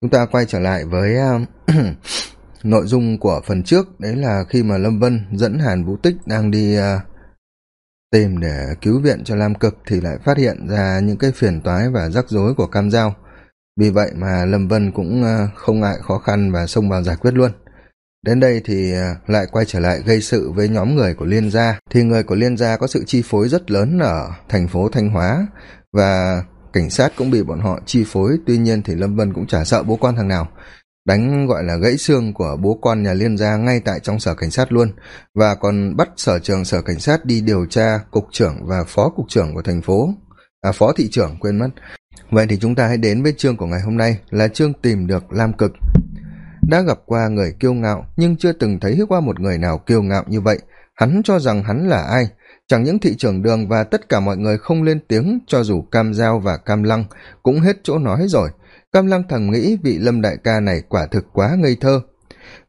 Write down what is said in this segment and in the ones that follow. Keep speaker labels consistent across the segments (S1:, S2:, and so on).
S1: chúng ta quay trở lại với à, nội dung của phần trước. Đấy là khi mà lâm vân dẫn hàn vũ tích đang đi uh, tìm để cứu viện cho lam cực thì lại phát hiện ra những cái phiền toái và rắc rối của cam giao. Vì vậy mà lâm vân cũng uh, không ngại khó khăn và xông vào giải quyết luôn. Đến đây thì lại quay trở lại gây sự với nhóm người của liên gia. Thì người của liên gia có sự chi phối rất lớn ở thành phố thanh hóa và cảnh sát cũng bị bọn họ chi phối, tuy nhiên thì lâm vân cũng chả sợ bố con thằng nào. Đánh, gọi là, gãy xương của bố con nhà liên gia ngay tại trong sở cảnh sát luôn, và còn bắt sở trường, sở cảnh sát đi điều tra cục trưởng và phó cục trưởng của thành phố. À phó thị trưởng, quên mất. Vậy thì chúng ta hãy đến với chương của ngày hôm nay, là chương tìm được lam cực. Đã gặp qua người kiêu ngạo, nhưng chưa từng thấy qua một người nào kiêu ngạo như vậy. Hắn cho rằng hắn là ai? Chẳng những thị trưởng đường và tất cả mọi người không lên tiếng, cho dù cam giao và cam lăng cũng hết chỗ nói rồi. Cam lăng thầm nghĩ vị lâm đại ca này quả thực quá ngây thơ.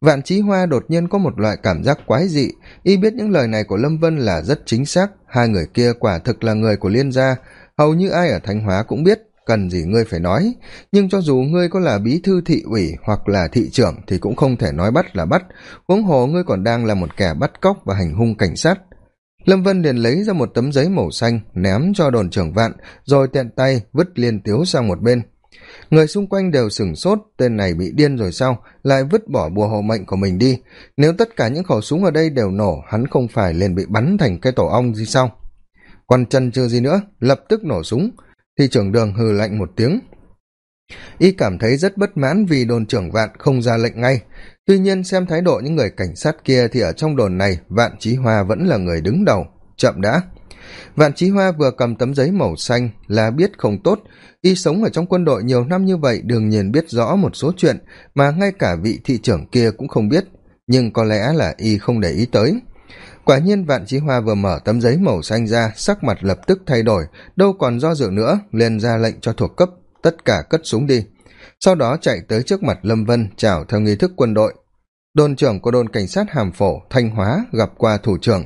S1: Vạn trí hoa đột nhiên có một loại cảm giác quái dị. Y biết những lời này của lâm vân là rất chính xác. Hai người kia quả thực là người của liên gia. Hầu như ai ở thanh hóa cũng biết, cần gì ngươi phải nói. Nhưng cho dù ngươi có là bí thư thị ủy hoặc là thị trưởng thì cũng không thể nói bắt là bắt. Huống hồ ngươi còn đang là một kẻ bắt cóc và hành hung cảnh sát lâm vân liền lấy ra một tấm giấy màu xanh, ném cho đồn trưởng vạn, rồi tiện tay vứt liên tiếu sang một bên. Người xung quanh đều sửng sốt, tên này bị điên rồi sao, lại vứt bỏ bùa hộ mệnh của mình đi. Nếu tất cả những khẩu súng ở đây đều nổ, hắn không phải liền bị bắn thành cái tổ ong gì sao? Quan chân chưa gì nữa, lập tức nổ súng. Thì trưởng đường hừ lạnh một tiếng. Y cảm thấy rất bất mãn vì đồn trưởng vạn không ra lệnh ngay tuy nhiên, xem thái độ những người cảnh sát kia thì ở trong đồn này, vạn trí hoa vẫn là người đứng đầu, chậm đã. Vạn trí hoa vừa cầm tấm giấy màu xanh là biết không tốt. Y sống ở trong quân đội nhiều năm như vậy, đương nhiên biết rõ một số chuyện mà ngay cả vị thị trưởng kia cũng không biết. Nhưng có lẽ là y không để ý tới. Quả nhiên, vạn trí hoa vừa mở tấm giấy màu xanh ra, sắc mặt lập tức thay đổi, đâu còn do dự nữa, liền ra lệnh cho thuộc cấp, tất cả cất súng đi sau đó chạy tới trước mặt lâm vân, chào theo nghi thức quân đội. Đồn trưởng của đồn cảnh sát hàm phổ, thanh hóa, gặp qua thủ trưởng.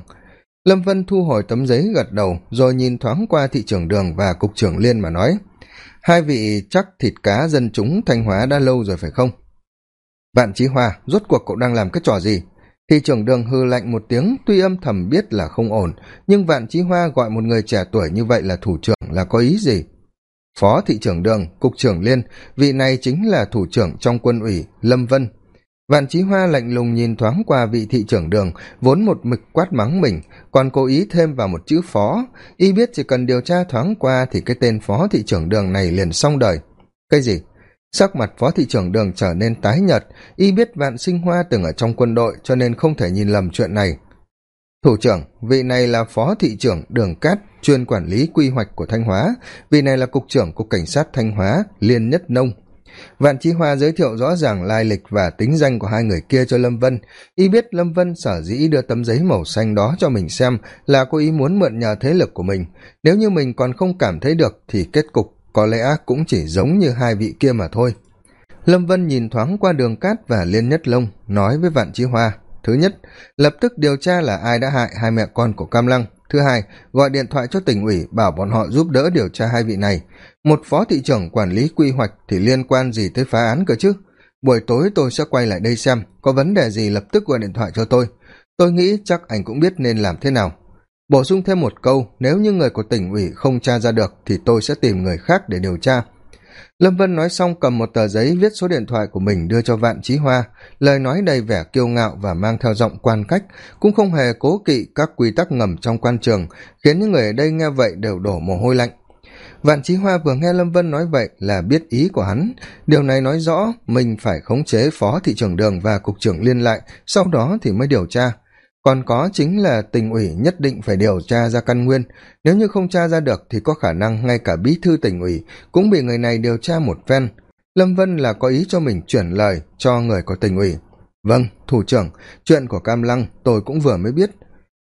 S1: Lâm vân thu hồi tấm giấy gật đầu, rồi nhìn thoáng qua thị trưởng đường và cục trưởng liên mà nói, hai vị chắc thịt cá dân chúng thanh hóa đã lâu rồi phải không? Vạn trí hoa, rốt cuộc cậu đang làm cái trò gì? Thị trưởng đường hư lạnh một tiếng, tuy âm thầm biết là không ổn, nhưng vạn trí hoa gọi một người trẻ tuổi như vậy là thủ trưởng là có ý gì? Phó thị trưởng đường, cục trưởng liên, vị này chính là thủ trưởng trong quân ủy, lâm vân. Vạn trí hoa lạnh lùng nhìn thoáng qua vị thị trưởng đường, vốn một mực quát mắng mình, còn cố ý thêm vào một chữ phó. Y biết chỉ cần điều tra thoáng qua thì cái tên phó thị trưởng đường này liền xong đời. Cái gì? Sắc mặt phó thị trưởng đường trở nên tái nhợt. Y biết vạn sinh hoa từng ở trong quân đội cho nên không thể nhìn lầm chuyện này thủ trưởng, vị này là phó thị trưởng đường cát, chuyên quản lý quy hoạch của thanh hóa. Vị này là cục trưởng cục cảnh sát thanh hóa, liên nhất nông. Vạn trí hoa giới thiệu rõ ràng lai lịch và tính danh của hai người kia cho lâm vân. Y biết lâm vân sở dĩ đưa tấm giấy màu xanh đó cho mình xem là cô ý muốn mượn nhờ thế lực của mình. Nếu như mình còn không cảm thấy được thì kết cục có lẽ cũng chỉ giống như hai vị kia mà thôi. Lâm vân nhìn thoáng qua đường cát và liên nhất lông nói với vạn trí hoa thứ nhất, lập tức điều tra là ai đã hại hai mẹ con của cam lăng. Thứ hai, gọi điện thoại cho tỉnh ủy, bảo bọn họ giúp đỡ điều tra hai vị này. Một phó thị trưởng quản lý quy hoạch thì liên quan gì tới phá án cơ chứ? Buổi tối tôi sẽ quay lại đây xem, có vấn đề gì lập tức gọi điện thoại cho tôi. Tôi nghĩ chắc anh cũng biết nên làm thế nào. Bổ sung thêm một câu, nếu như người của tỉnh ủy không tra ra được thì tôi sẽ tìm người khác để điều tra lâm vân nói xong cầm một tờ giấy, viết số điện thoại của mình đưa cho vạn trí hoa. Lời nói đầy vẻ kiêu ngạo và mang theo giọng quan cách, cũng không hề cố kỵ các quy tắc ngầm trong quan trường, khiến những người ở đây nghe vậy đều đổ mồ hôi lạnh. Vạn trí hoa vừa nghe lâm vân nói vậy là biết ý của hắn. Điều này nói rõ mình phải khống chế phó thị trưởng đường và cục trưởng liên lại, sau đó thì mới điều tra còn có chính là tỉnh ủy nhất định phải điều tra ra căn nguyên. Nếu như không tra ra được thì có khả năng ngay cả bí thư tỉnh ủy cũng bị người này điều tra một phen. Lâm vân là có ý cho mình chuyển lời cho người của tỉnh ủy. Vâng thủ trưởng, chuyện của cam lăng tôi cũng vừa mới biết.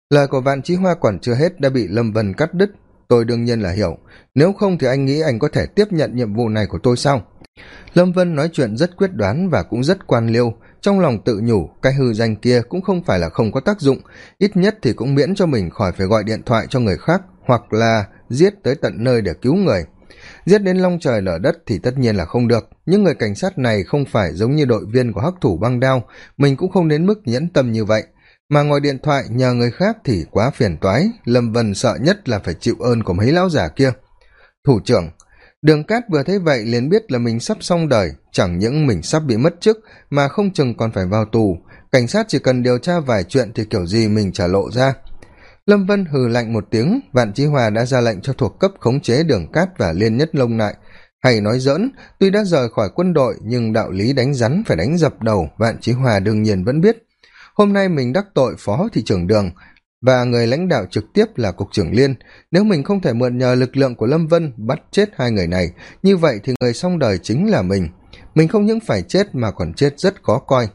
S1: Lời của vạn trí hoa còn chưa hết đã bị lâm vân cắt đứt. Tôi đương nhiên là hiểu. Nếu không thì anh nghĩ anh có thể tiếp nhận nhiệm vụ này của tôi sao? Lâm vân nói chuyện rất quyết đoán và cũng rất quan liêu trong lòng tự nhủ, cái hư danh kia cũng không phải là không có tác dụng, ít nhất thì cũng miễn cho mình khỏi phải gọi điện thoại cho người khác hoặc là giết tới tận nơi để cứu người. Giết đến long trời lở đất thì tất nhiên là không được, nhưng người cảnh sát này không phải giống như đội viên của hắc thủ băng đao, mình cũng không đến mức nhẫn tâm như vậy. Mà ngồi điện thoại nhờ người khác thì quá phiền toái lâm vân sợ nhất là phải chịu ơn của mấy lão già kia. Thủ trưởng đường cát vừa thấy vậy liền biết là mình sắp xong đời, chẳng những mình sắp bị mất chức mà không chừng còn phải vào tù. Cảnh sát chỉ cần điều tra vài chuyện thì kiểu gì mình trả lộ ra. Lâm vân hừ lạnh một tiếng, vạn chí hòa đã ra lệnh cho thuộc cấp khống chế đường cát và liên nhất lông lại hay nói dỡn tuy đã rời khỏi quân đội nhưng đạo lý đánh rắn phải đánh dập đầu, vạn chí hòa đương nhiên vẫn biết. Hôm nay mình đắc tội phó thị trưởng đường và người lãnh đạo trực tiếp là cục trưởng liên. Nếu mình không thể mượn nhờ lực lượng của lâm vân bắt chết hai người này, như vậy thì người xong đời chính là mình. Mình không những phải chết mà còn chết rất khó coi.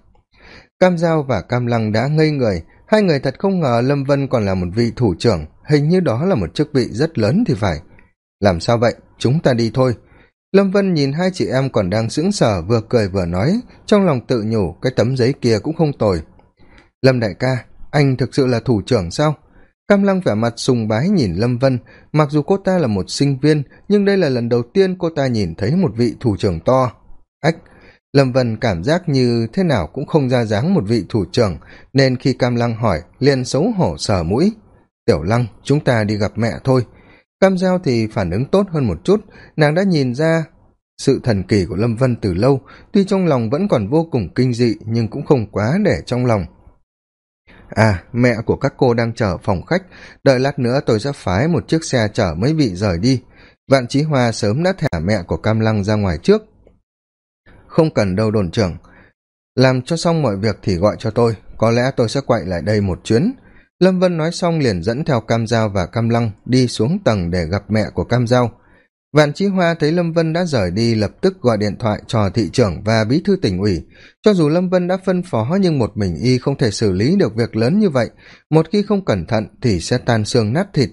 S1: Cam giao và cam lăng đã ngây người. Hai người thật không ngờ lâm vân còn là một vị thủ trưởng. Hình như đó là một chức vị rất lớn thì phải. Làm sao vậy? Chúng ta đi thôi. Lâm vân nhìn hai chị em còn đang sững sờ, vừa cười vừa nói. Trong lòng tự nhủ, cái tấm giấy kia cũng không tồi. Lâm đại ca anh thực sự là thủ trưởng sao? Cam lăng vẻ mặt sùng bái nhìn lâm vân, mặc dù cô ta là một sinh viên, nhưng đây là lần đầu tiên cô ta nhìn thấy một vị thủ trưởng to. Ách, lâm vân cảm giác như thế nào cũng không ra dáng một vị thủ trưởng, nên khi cam lăng hỏi, liền xấu hổ sờ mũi. Tiểu lăng, chúng ta đi gặp mẹ thôi. Cam giao thì phản ứng tốt hơn một chút, nàng đã nhìn ra sự thần kỳ của lâm vân từ lâu, tuy trong lòng vẫn còn vô cùng kinh dị, nhưng cũng không quá để trong lòng à mẹ của các cô đang chờ phòng khách. Đợi lát nữa tôi sẽ phái một chiếc xe chở mấy vị rời đi. Vạn trí hoa sớm đã thả mẹ của cam lăng ra ngoài trước. Không cần đâu đồn trưởng. Làm cho xong mọi việc thì gọi cho tôi. Có lẽ tôi sẽ quậy lại đây một chuyến. Lâm vân nói xong liền dẫn theo cam g và cam lăng đi xuống tầng để gặp mẹ của cam g vạn chi hoa thấy lâm vân đã rời đi, lập tức gọi điện thoại cho thị trưởng và bí thư tỉnh ủy. Cho dù lâm vân đã phân phó nhưng một mình y không thể xử lý được việc lớn như vậy. Một khi không cẩn thận thì sẽ tan xương nát thịt.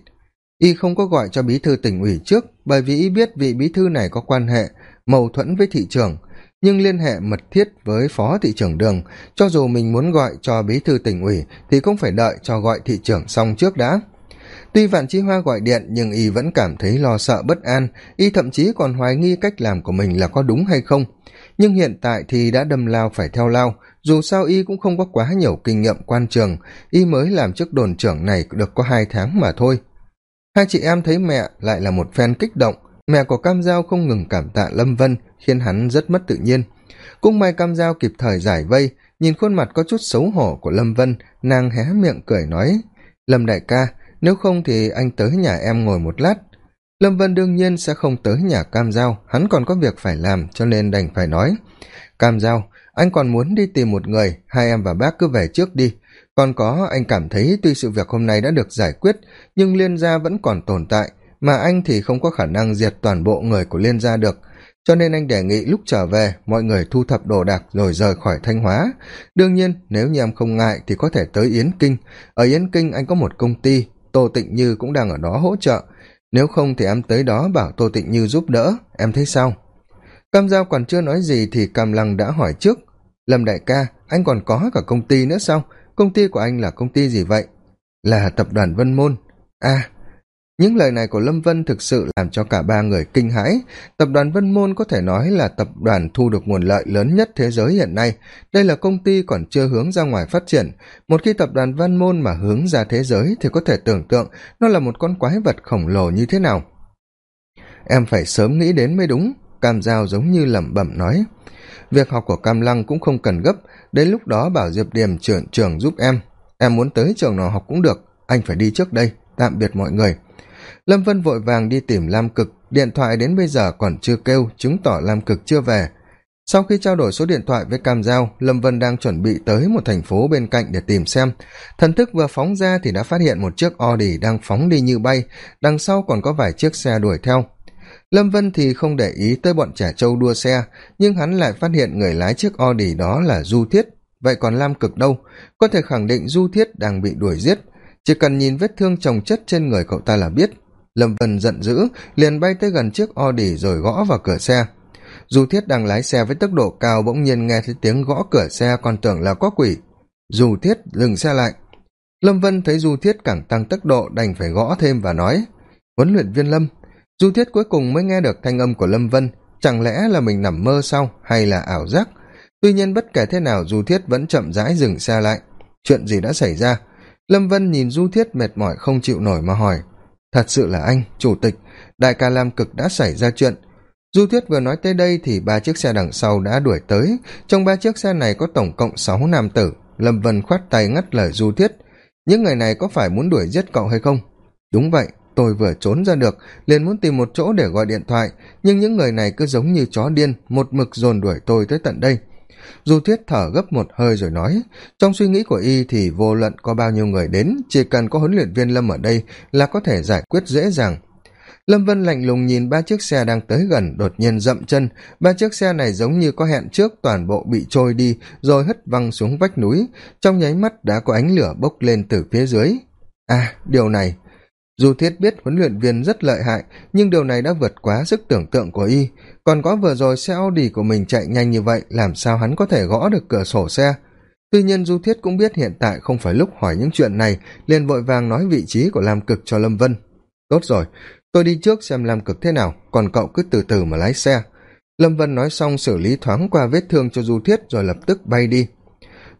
S1: Y không có gọi cho bí thư tỉnh ủy trước bởi vì y biết vị bí thư này có quan hệ mâu thuẫn với thị trưởng. Nhưng liên hệ mật thiết với phó thị trưởng đường, cho dù mình muốn gọi cho bí thư tỉnh ủy thì cũng phải đợi cho gọi thị trưởng xong trước đã tuy vạn chi hoa gọi điện, nhưng y vẫn cảm thấy lo sợ, bất an. Y thậm chí còn hoài nghi cách làm của mình là có đúng hay không. Nhưng hiện tại thì đã đâm lao phải theo lao. Dù sao y cũng không có quá nhiều kinh nghiệm quan trường. Y mới làm chức đồn trưởng này được có hai tháng mà thôi. Hai chị em thấy mẹ lại là một phen kích động. Mẹ của cam giao không ngừng cảm tạ lâm vân, khiến hắn rất mất tự nhiên. Cũng may cam giao kịp thời giải vây, nhìn khuôn mặt có chút xấu hổ của lâm vân, nàng hé miệng cười nói, lâm đại ca nếu không thì anh tới nhà em ngồi một lát. Lâm vân đương nhiên sẽ không tới nhà cam giao, hắn còn có việc phải làm cho nên đành phải nói. Cam giao, anh còn muốn đi tìm một người, hai em và bác cứ về trước đi. Còn có, anh cảm thấy tuy sự việc hôm nay đã được giải quyết, nhưng liên gia vẫn còn tồn tại, mà anh thì không có khả năng diệt toàn bộ người của liên gia được. Cho nên anh đề nghị lúc trở về, mọi người thu thập đồ đạc rồi rời khỏi thanh hóa. Đương nhiên, nếu như em không ngại thì có thể tới yến kinh. Ở yến kinh anh có một công ty tô tịnh như cũng đang ở đó hỗ trợ. Nếu không thì em tới đó bảo tô tịnh như giúp đỡ. Em thấy sao? Cam giao còn chưa nói gì thì cam lăng đã hỏi trước. Lâm đại ca, anh còn có cả công ty nữa sao? Công ty của anh là công ty gì vậy? Là tập đoàn vân môn. À những lời này của lâm vân thực sự làm cho cả ba người kinh hãi. Tập đoàn vân môn có thể nói là tập đoàn thu được nguồn lợi lớn nhất thế giới hiện nay. Đây là công ty còn chưa hướng ra ngoài phát triển. Một khi tập đoàn vân môn mà hướng ra thế giới thì có thể tưởng tượng nó là một con quái vật khổng lồ như thế nào. Em phải sớm nghĩ đến mới đúng, cam giao giống như lẩm bẩm nói. Việc học của cam lăng cũng không cần gấp, đến lúc đó bảo diệp điềm trưởng trường giúp em. Em muốn tới trường nào học cũng được, anh phải đi trước đây, tạm biệt mọi người lâm vân vội vàng đi tìm lam cực, điện thoại đến bây giờ còn chưa kêu, chứng tỏ lam cực chưa về. Sau khi trao đổi số điện thoại với cam giao, lâm vân đang chuẩn bị tới một thành phố bên cạnh để tìm xem. Thần thức vừa phóng ra thì đã phát hiện một chiếc audi đang phóng đi như bay, đằng sau còn có vài chiếc xe đuổi theo. Lâm vân thì không để ý tới bọn trẻ trâu đua xe, nhưng hắn lại phát hiện người lái chiếc audi đó là du thiết. Vậy còn lam cực đâu? Có thể khẳng định du thiết đang bị đuổi giết. Chỉ cần nhìn vết thương trồng chất trên người cậu ta là biết lâm vân giận dữ, liền bay tới gần chiếc audi rồi gõ vào cửa xe. Du thiết đang lái xe với tốc độ cao bỗng nhiên nghe thấy tiếng gõ cửa xe còn tưởng là có quỷ. Du thiết dừng xe lại. Lâm vân thấy du thiết càng tăng tốc độ đành phải gõ thêm và nói, huấn luyện viên lâm du thiết cuối cùng mới nghe được thanh âm của lâm vân, chẳng lẽ là mình nằm mơ sao hay là ảo giác? Tuy nhiên bất kể thế nào du thiết vẫn chậm rãi dừng xe lại. Chuyện gì đã xảy ra? Lâm vân nhìn du thiết mệt mỏi không chịu nổi mà hỏi thật sự là anh, chủ tịch, đại ca lam cực đã xảy ra chuyện. Du thiết vừa nói tới đây thì ba chiếc xe đằng sau đã đuổi tới. Trong ba chiếc xe này có tổng cộng sáu nam tử. Lâm vân khoát tay ngắt lời du thiết. Những người này có phải muốn đuổi giết cậu hay không? Đúng vậy, tôi vừa trốn ra được, liền muốn tìm một chỗ để gọi điện thoại. Nhưng những người này cứ giống như chó điên, một mực dồn đuổi tôi tới tận đây du thiết thở gấp một hơi rồi nói, trong suy nghĩ của y thì vô luận có bao nhiêu người đến, chỉ cần có huấn luyện viên lâm ở đây là có thể giải quyết dễ dàng. Lâm vân lạnh lùng nhìn ba chiếc xe đang tới gần, đột nhiên dậm chân. Ba chiếc xe này giống như có hẹn trước, toàn bộ bị trôi đi, rồi hất văng xuống vách núi. Trong nháy mắt đã có ánh lửa bốc lên từ phía dưới. À điều này dù thiết biết huấn luyện viên rất lợi hại, nhưng điều này đã vượt quá sức tưởng tượng của y. Còn có vừa rồi xe audi của mình chạy nhanh như vậy, làm sao hắn có thể gõ được cửa sổ xe? Tuy nhiên du thiết cũng biết hiện tại không phải lúc hỏi những chuyện này, liền vội vàng nói vị trí của lam cực cho lâm vân. Tốt rồi, tôi đi trước xem lam cực thế nào, còn cậu cứ từ từ mà lái xe. Lâm vân nói xong xử lý thoáng qua vết thương cho du thiết rồi lập tức bay đi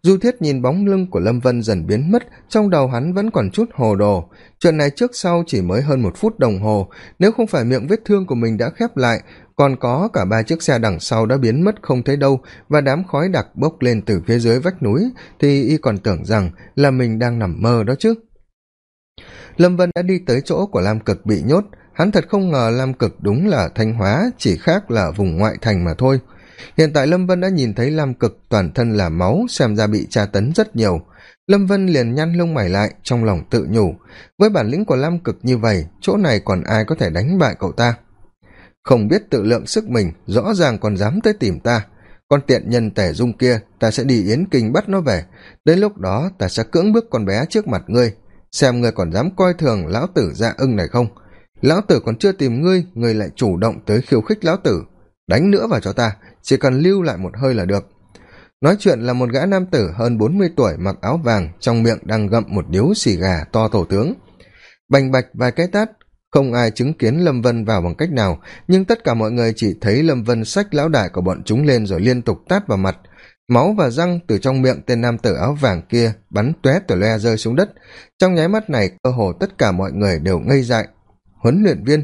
S1: du thiết nhìn bóng lưng của lâm vân dần biến mất, trong đầu hắn vẫn còn chút hồ đồ. Chuyện này trước sau chỉ mới hơn một phút đồng hồ. Nếu không phải miệng vết thương của mình đã khép lại, còn có cả ba chiếc xe đằng sau đã biến mất không thấy đâu, và đám khói đặc bốc lên từ phía dưới vách núi, thì y còn tưởng rằng là mình đang nằm mơ đó chứ. Lâm vân đã đi tới chỗ của lam cực bị nhốt. Hắn thật không ngờ lam cực đúng là thanh hóa, chỉ khác là vùng ngoại thành mà thôi hiện tại lâm vân đã nhìn thấy lam cực toàn thân là máu, xem ra bị tra tấn rất nhiều. Lâm vân liền nhăn lông mày lại, trong lòng tự nhủ, với bản lĩnh của lam cực như vậy, chỗ này còn ai có thể đánh bại cậu ta? Không biết tự lượng sức mình, rõ ràng còn dám tới tìm ta. Con tiện nhân tẻ dung kia, ta sẽ đi yến kinh bắt nó về. Đến lúc đó, ta sẽ cưỡng bức con bé trước mặt ngươi. Xem ngươi còn dám coi thường lão tử dạ ưng này không? Lão tử còn chưa tìm ngươi ngươi lại chủ động tới khiêu khích lão tử đánh nữa vào cho ta, chỉ cần lưu lại một hơi là được. Nói chuyện là một gã nam tử hơn bốn mươi tuổi mặc áo vàng, trong miệng đang gậm một điếu xì gà to tổ tướng. Bành bạch vài cái tát, không ai chứng kiến lâm vân vào bằng cách nào, nhưng tất cả mọi người chỉ thấy lâm vân xách lão đại của bọn chúng lên rồi liên tục tát vào mặt. Máu và răng từ trong miệng tên nam tử áo vàng kia bắn tóe tờ loe rơi xuống đất. Trong nháy mắt này, cơ hồ tất cả mọi người đều ngây dại. Huấn luyện viên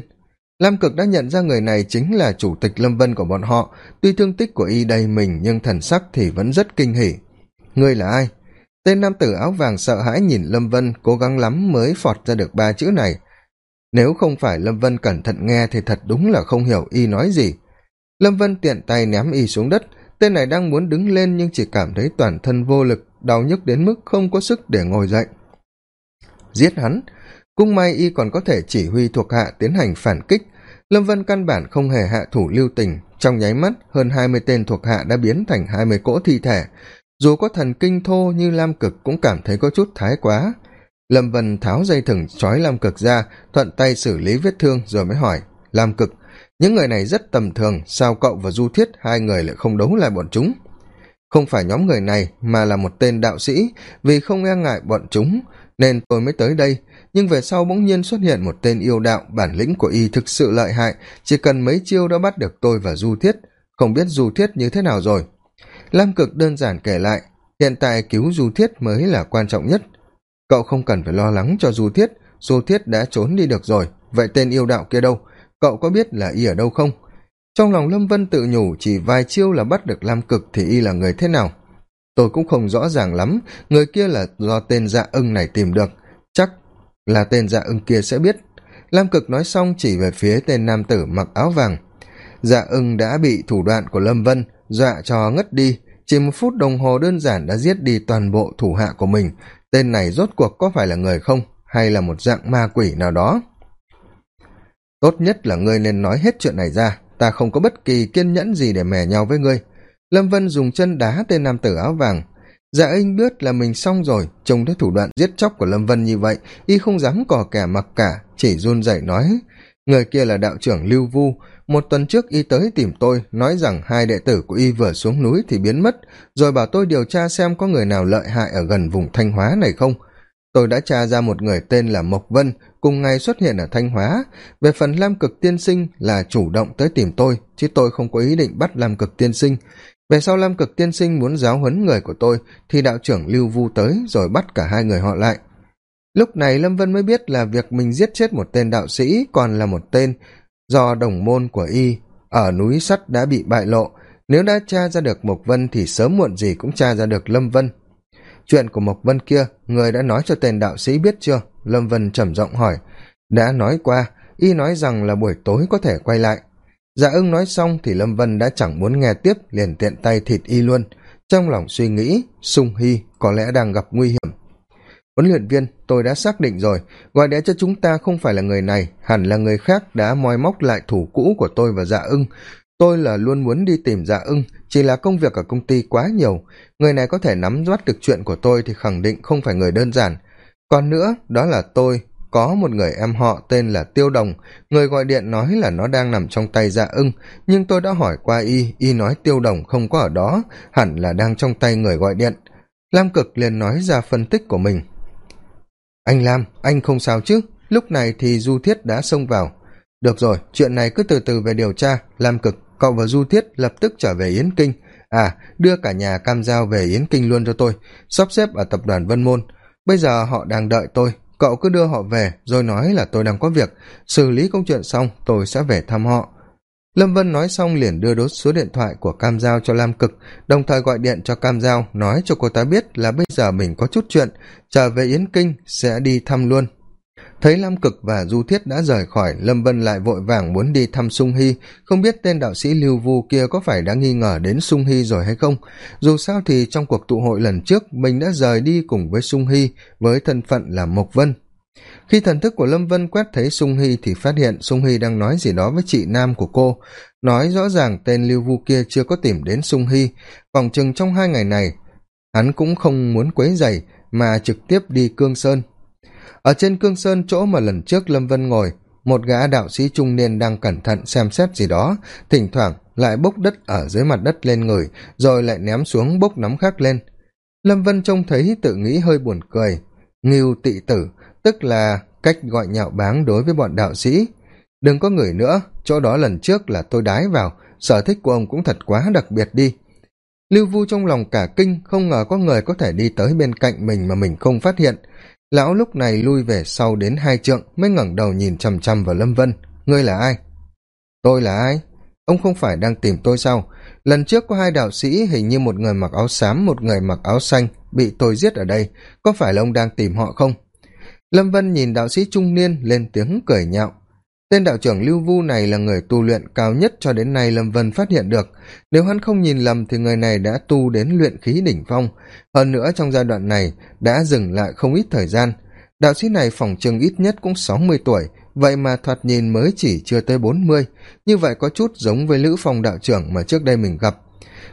S1: lam cực đã nhận ra người này chính là chủ tịch lâm vân của bọn họ. Tuy thương tích của y đầy mình, nhưng thần sắc thì vẫn rất kinh hỉ. Ngươi là ai? Tên nam tử áo vàng sợ hãi nhìn lâm vân, cố gắng lắm mới phọt ra được ba chữ này. Nếu không phải lâm vân cẩn thận nghe thì thật đúng là không hiểu y nói gì. Lâm vân tiện tay ném y xuống đất. Tên này đang muốn đứng lên nhưng chỉ cảm thấy toàn thân vô lực, đau nhức đến mức không có sức để ngồi dậy. Giết hắn! Cung may y còn có thể chỉ huy thuộc hạ tiến hành phản kích lâm vân căn bản không hề hạ thủ lưu tình. Trong nháy mắt, hơn hai mươi tên thuộc hạ đã biến thành hai mươi cỗ thi thể. Dù có thần kinh thô như lam cực cũng cảm thấy có chút thái quá. Lâm vân tháo dây thừng trói lam cực ra, thuận tay xử lý vết thương rồi mới hỏi, lam cực, những người này rất tầm thường, sao cậu và du thiết hai người lại không đấu lại bọn chúng? Không phải nhóm người này, mà là một tên đạo sĩ. Vì không e ngại bọn chúng, nên tôi mới tới đây nhưng về sau bỗng nhiên xuất hiện một tên yêu đạo, bản lĩnh của y thực sự lợi hại. Chỉ cần mấy chiêu đã bắt được tôi và du thiết, không biết du thiết như thế nào rồi. Lam cực đơn giản kể lại, hiện tại cứu du thiết mới là quan trọng nhất. Cậu không cần phải lo lắng cho du thiết du thiết đã trốn đi được rồi. Vậy tên yêu đạo kia đâu? Cậu có biết là y ở đâu không? Trong lòng lâm vân tự nhủ, chỉ vài chiêu là bắt được lam cực thì y là người thế nào? Tôi cũng không rõ ràng lắm, người kia là do tên dạ ưng này tìm được. Chắc là tên dạ ưng kia sẽ biết. Lam cực nói xong chỉ về phía tên nam tử mặc áo vàng. Dạ ưng đã bị thủ đoạn của lâm vân dọa cho ngất đi. Chỉ một phút đồng hồ đơn giản đã giết đi toàn bộ thủ hạ của mình. Tên này rốt cuộc có phải là người không? Hay là một dạng ma quỷ nào đó? Tốt nhất là ngươi nên nói hết chuyện này ra. Ta không có bất kỳ kiên nhẫn gì để mè nhau với ngươi. Lâm vân dùng chân đá tên nam tử áo vàng dạ anh biết là mình xong rồi, trông thấy thủ đoạn giết chóc của lâm vân như vậy, y không dám cò kẻ mặc cả, chỉ run rẩy nói, người kia là đạo trưởng lưu vu, một tuần trước y tới tìm tôi, nói rằng hai đệ tử của y vừa xuống núi thì biến mất, rồi bảo tôi điều tra xem có người nào lợi hại ở gần vùng thanh hóa này không. Tôi đã tra ra một người tên là mộc vân, cùng ngày xuất hiện ở thanh hóa. Về phần lam cực tiên sinh là chủ động tới tìm tôi, chứ tôi không có ý định bắt lam cực tiên sinh về sau lam cực tiên sinh muốn giáo huấn người của tôi, thì đạo trưởng lưu vu tới rồi bắt cả hai người họ lại. Lúc này lâm vân mới biết là việc mình giết chết một tên đạo sĩ còn là một tên do đồng môn của y ở núi sắt đã bị bại lộ. Nếu đã tra ra được mộc vân thì sớm muộn gì cũng tra ra được lâm vân. Chuyện của mộc vân kia, người đã nói cho tên đạo sĩ biết chưa? Lâm vân trầm giọng hỏi. Đã nói qua, y nói rằng là buổi tối có thể quay lại dạ ưng nói xong thì lâm vân đã chẳng muốn nghe tiếp, liền tiện tay thịt y luôn. Trong lòng suy nghĩ, sung hy có lẽ đang gặp nguy hiểm. Huấn luyện viên, tôi đã xác định rồi. Gọi đẽ cho chúng ta không phải là người này, hẳn là người khác đã moi móc lại thủ cũ của tôi và dạ ưng. Tôi là luôn muốn đi tìm dạ ưng, chỉ là công việc ở công ty quá nhiều. Người này có thể nắm bắt được chuyện của tôi thì khẳng định không phải người đơn giản. Còn nữa, đó là tôi có một người em họ tên là tiêu đồng. Người gọi điện nói là nó đang nằm trong tay dạ ưng. Nhưng tôi đã hỏi qua y y nói tiêu đồng không có ở đó. Hẳn là đang trong tay người gọi điện. Lam cực liền nói ra phân tích của mình. Anh lam, anh không sao chứ? Lúc này thì du thiết đã xông vào. Được rồi, chuyện này cứ từ từ về điều tra. Lam cực, cậu và du thiết lập tức trở về yến kinh. À đưa cả nhà cam giao về yến kinh luôn cho tôi, sắp xếp ở tập đoàn vân môn. Bây giờ họ đang đợi tôi cậu cứ đưa họ về, rồi nói là tôi đang có việc. Xử lý công chuyện xong, tôi sẽ về thăm họ. Lâm vân nói xong liền đưa đốt số điện thoại của cam giao cho lam cực, đồng thời gọi điện cho cam giao, nói cho cô ta biết là bây giờ mình có chút chuyện, trở về yến kinh sẽ đi thăm luôn thấy lam cực và du thiết đã rời khỏi, lâm vân lại vội vàng muốn đi thăm sung hy. Không biết tên đạo sĩ lưu vu kia có phải đã nghi ngờ đến sung hy rồi hay không. Dù sao thì trong cuộc tụ hội lần trước, mình đã rời đi cùng với sung hy, với thân phận là mộc vân. Khi thần thức của lâm vân quét thấy sung hy thì phát hiện sung hy đang nói gì đó với chị nam của cô. Nói rõ ràng tên lưu vu kia chưa có tìm đến sung hy. Phòng chừng trong hai ngày này, hắn cũng không muốn quấy dày mà trực tiếp đi cương sơn ở trên cương sơn, chỗ mà lần trước lâm vân ngồi, một gã đạo sĩ trung niên đang cẩn thận xem xét gì đó, thỉnh thoảng lại bốc đất ở dưới mặt đất lên người, rồi lại ném xuống bốc nắm khác lên. Lâm vân trông thấy tự nghĩ hơi buồn cười. Nghiêu tị tử, tức là cách gọi nhạo báng đối với bọn đạo sĩ. Đừng có người nữa, chỗ đó lần trước là tôi đái vào, sở thích của ông cũng thật quá đặc biệt đi. Lưu vu trong lòng cả kinh, không ngờ có người có thể đi tới bên cạnh mình mà mình không phát hiện lão lúc này lui về sau đến hai trượng, mới ngẩng đầu nhìn chằm chằm vào lâm vân. Ngươi là ai? Tôi là ai? Ông không phải đang tìm tôi sao? Lần trước có hai đạo sĩ, hình như một người mặc áo xám, một người mặc áo xanh, bị tôi giết ở đây. Có phải là ông đang tìm họ không? Lâm vân nhìn đạo sĩ trung niên lên tiếng cười nhạo tên đạo trưởng lưu vu này là người tu luyện cao nhất cho đến nay lâm vân phát hiện được. Nếu hắn không nhìn lầm thì người này đã tu đến luyện khí đỉnh phong. Hơn nữa trong giai đoạn này đã dừng lại không ít thời gian. Đạo sĩ này phỏng chừng ít nhất cũng sáu mươi tuổi, vậy mà thoạt nhìn mới chỉ chưa tới bốn mươi. Như vậy có chút giống với lữ phong đạo trưởng mà trước đây mình gặp.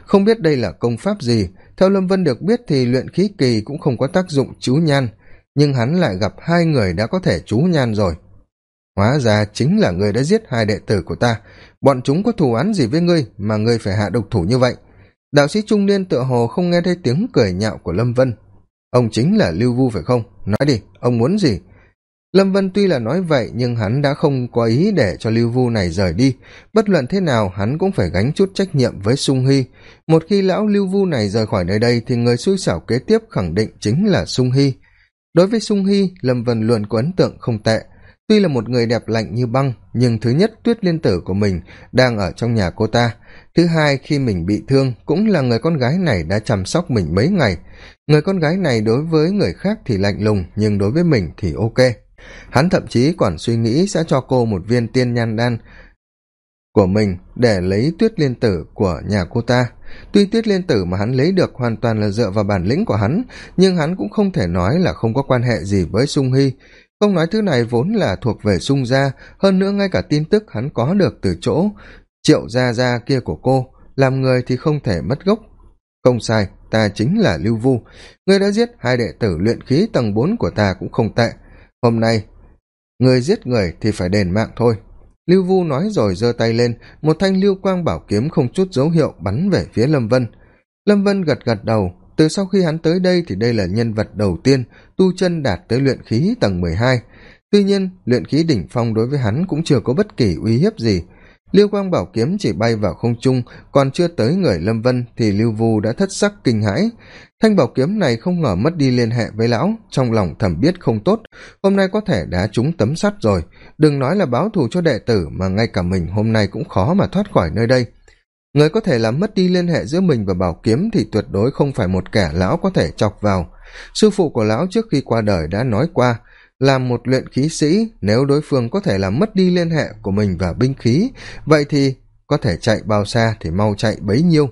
S1: Không biết đây là công pháp gì, theo lâm vân được biết thì luyện khí kỳ cũng không có tác dụng chú nhan. Nhưng hắn lại gặp hai người đã có thể chú nhan rồi hóa ra chính là người đã giết hai đệ tử của ta. Bọn chúng có thù án gì với ngươi mà ngươi phải hạ độc thủ như vậy? Đạo sĩ trung niên tựa hồ không nghe thấy tiếng cười nhạo của lâm vân. Ông chính là lưu vu phải không? Nói đi, ông muốn gì? Lâm vân tuy là nói vậy nhưng hắn đã không có ý để cho lưu vu này rời đi. Bất luận thế nào, hắn cũng phải gánh chút trách nhiệm với sung hy. Một khi lão lưu vu này rời khỏi nơi đây thì người xui xảo kế tiếp khẳng định chính là sung hy. Đối với sung hy, lâm vân luôn có ấn tượng không tệ tuy là một người đẹp lạnh như băng, nhưng thứ nhất tuyết liên tử của mình đang ở trong nhà cô ta. Thứ hai, khi mình bị thương, cũng là người con gái này đã chăm sóc mình mấy ngày. Người con gái này đối với người khác thì lạnh lùng, nhưng đối với mình thì ok. Hắn thậm chí còn suy nghĩ sẽ cho cô một viên tiên nhan đan của mình để lấy tuyết liên tử của nhà cô ta. Tuy tuyết liên tử mà hắn lấy được hoàn toàn là dựa vào bản lĩnh của hắn, nhưng hắn cũng không thể nói là không có quan hệ gì với sung hy không nói thứ này vốn là thuộc về sung gia, hơn nữa ngay cả tin tức hắn có được từ chỗ triệu gia gia kia của cô, làm người thì không thể mất gốc. Không sai, ta chính là lưu vu. Ngươi đã giết hai đệ tử luyện khí tầng bốn của ta cũng không tệ. Hôm nay, ngươi giết người thì phải đền mạng thôi. Lưu vu nói rồi giơ tay lên, một thanh lưu quang bảo kiếm không chút dấu hiệu bắn về phía lâm vân. Lâm vân gật gật đầu từ sau khi hắn tới đây thì đây là nhân vật đầu tiên tu chân đạt tới luyện khí tầng mười hai. Tuy nhiên, luyện khí đỉnh phong đối với hắn cũng chưa có bất kỳ uy hiếp gì. Liêu quang bảo kiếm chỉ bay vào không trung, còn chưa tới người lâm vân thì lưu vu đã thất sắc kinh hãi. Thanh bảo kiếm này không ngờ mất đi liên hệ với lão, trong lòng thầm biết không tốt. Hôm nay có thể đã trúng tấm sắt rồi. Đừng nói là báo thù cho đệ tử mà ngay cả mình hôm nay cũng khó mà thoát khỏi nơi đây người có thể làm mất đi liên hệ giữa mình và bảo kiếm thì tuyệt đối không phải một kẻ lão có thể chọc vào. Sư phụ của lão trước khi qua đời đã nói qua, làm một luyện khí sĩ, nếu đối phương có thể làm mất đi liên hệ của mình và binh khí, vậy thì có thể chạy bao xa thì mau chạy bấy nhiêu.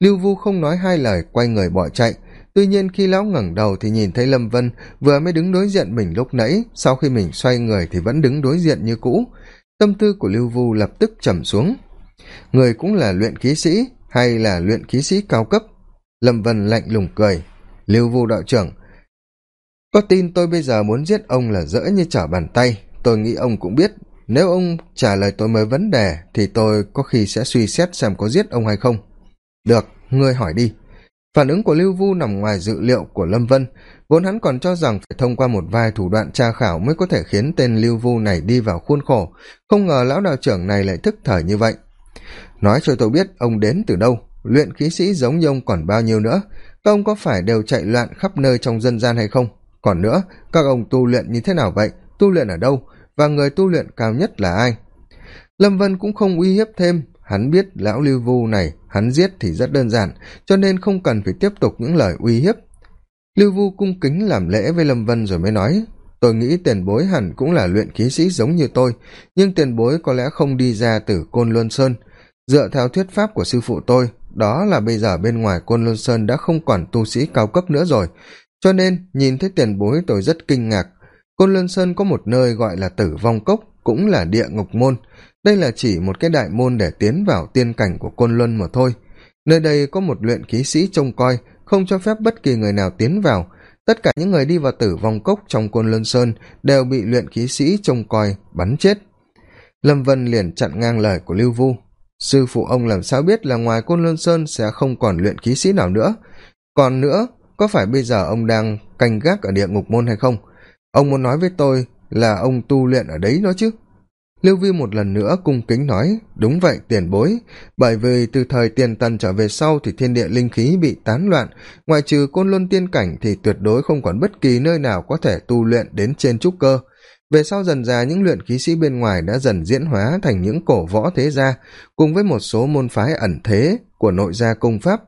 S1: Lưu vu không nói hai lời, quay người bỏ chạy. Tuy nhiên khi lão ngẩng đầu thì nhìn thấy lâm vân, vừa mới đứng đối diện mình lúc nãy, sau khi mình xoay người thì vẫn đứng đối diện như cũ. Tâm tư của lưu vu lập tức trầm xuống người cũng là luyện khí sĩ hay là luyện khí sĩ cao cấp? Lâm vân lạnh lùng cười. Lưu vu đạo trưởng có tin tôi bây giờ muốn giết ông là dỡ như trở bàn tay. Tôi nghĩ ông cũng biết. Nếu ông trả lời tôi mới vấn đề, thì tôi có khi sẽ suy xét xem có giết ông hay không. Được, ngươi hỏi đi. Phản ứng của lưu vu nằm ngoài dự liệu của lâm vân. Vốn hắn còn cho rằng phải thông qua một vài thủ đoạn tra khảo mới có thể khiến tên lưu vu này đi vào khuôn khổ. Không ngờ lão đạo trưởng này lại thức thời như vậy nói cho tôi biết ông đến từ đâu, luyện khí sĩ giống như ông còn bao nhiêu nữa, các ông có phải đều chạy loạn khắp nơi trong dân gian hay không? Còn nữa, các ông tu luyện như thế nào vậy? Tu luyện ở đâu? Và người tu luyện cao nhất là ai? Lâm vân cũng không uy hiếp thêm. Hắn biết lão lưu vu này, hắn giết thì rất đơn giản, cho nên không cần phải tiếp tục những lời uy hiếp. Lưu vu cung kính làm lễ với lâm vân rồi mới nói, tôi nghĩ tiền bối hẳn cũng là luyện khí sĩ giống như tôi, nhưng tiền bối có lẽ không đi ra từ côn luân sơn dựa theo thuyết pháp của sư phụ tôi, đó là bây giờ bên ngoài côn luân sơn đã không còn tu sĩ cao cấp nữa rồi. Cho nên, nhìn thấy tiền bối tôi rất kinh ngạc. Côn luân sơn có một nơi gọi là tử vong cốc, cũng là địa ngục môn. Đây là chỉ một cái đại môn để tiến vào tiên cảnh của côn luân mà thôi. Nơi đây có một luyện khí sĩ trông coi, không cho phép bất kỳ người nào tiến vào. Tất cả những người đi vào tử vong cốc trong côn luân sơn đều bị luyện khí sĩ trông coi bắn chết. Lâm vân liền chặn ngang lời của lưu vu sư phụ ông làm sao biết là ngoài côn luân sơn sẽ không còn luyện khí sĩ nào nữa? Còn nữa, có phải bây giờ ông đang canh gác ở địa ngục môn hay không? Ông muốn nói với tôi là ông tu luyện ở đấy đó chứ? Lưu vi một lần nữa cung kính nói, đúng vậy, tiền bối. Bởi vì từ thời tiền tần trở về sau thì thiên địa linh khí bị tán loạn. Ngoại trừ côn luân tiên cảnh thì tuyệt đối không còn bất kỳ nơi nào có thể tu luyện đến trên trúc cơ về sau dần ra những luyện khí sĩ bên ngoài đã dần diễn hóa thành những cổ võ thế gia, cùng với một số môn phái ẩn thế của nội gia công pháp.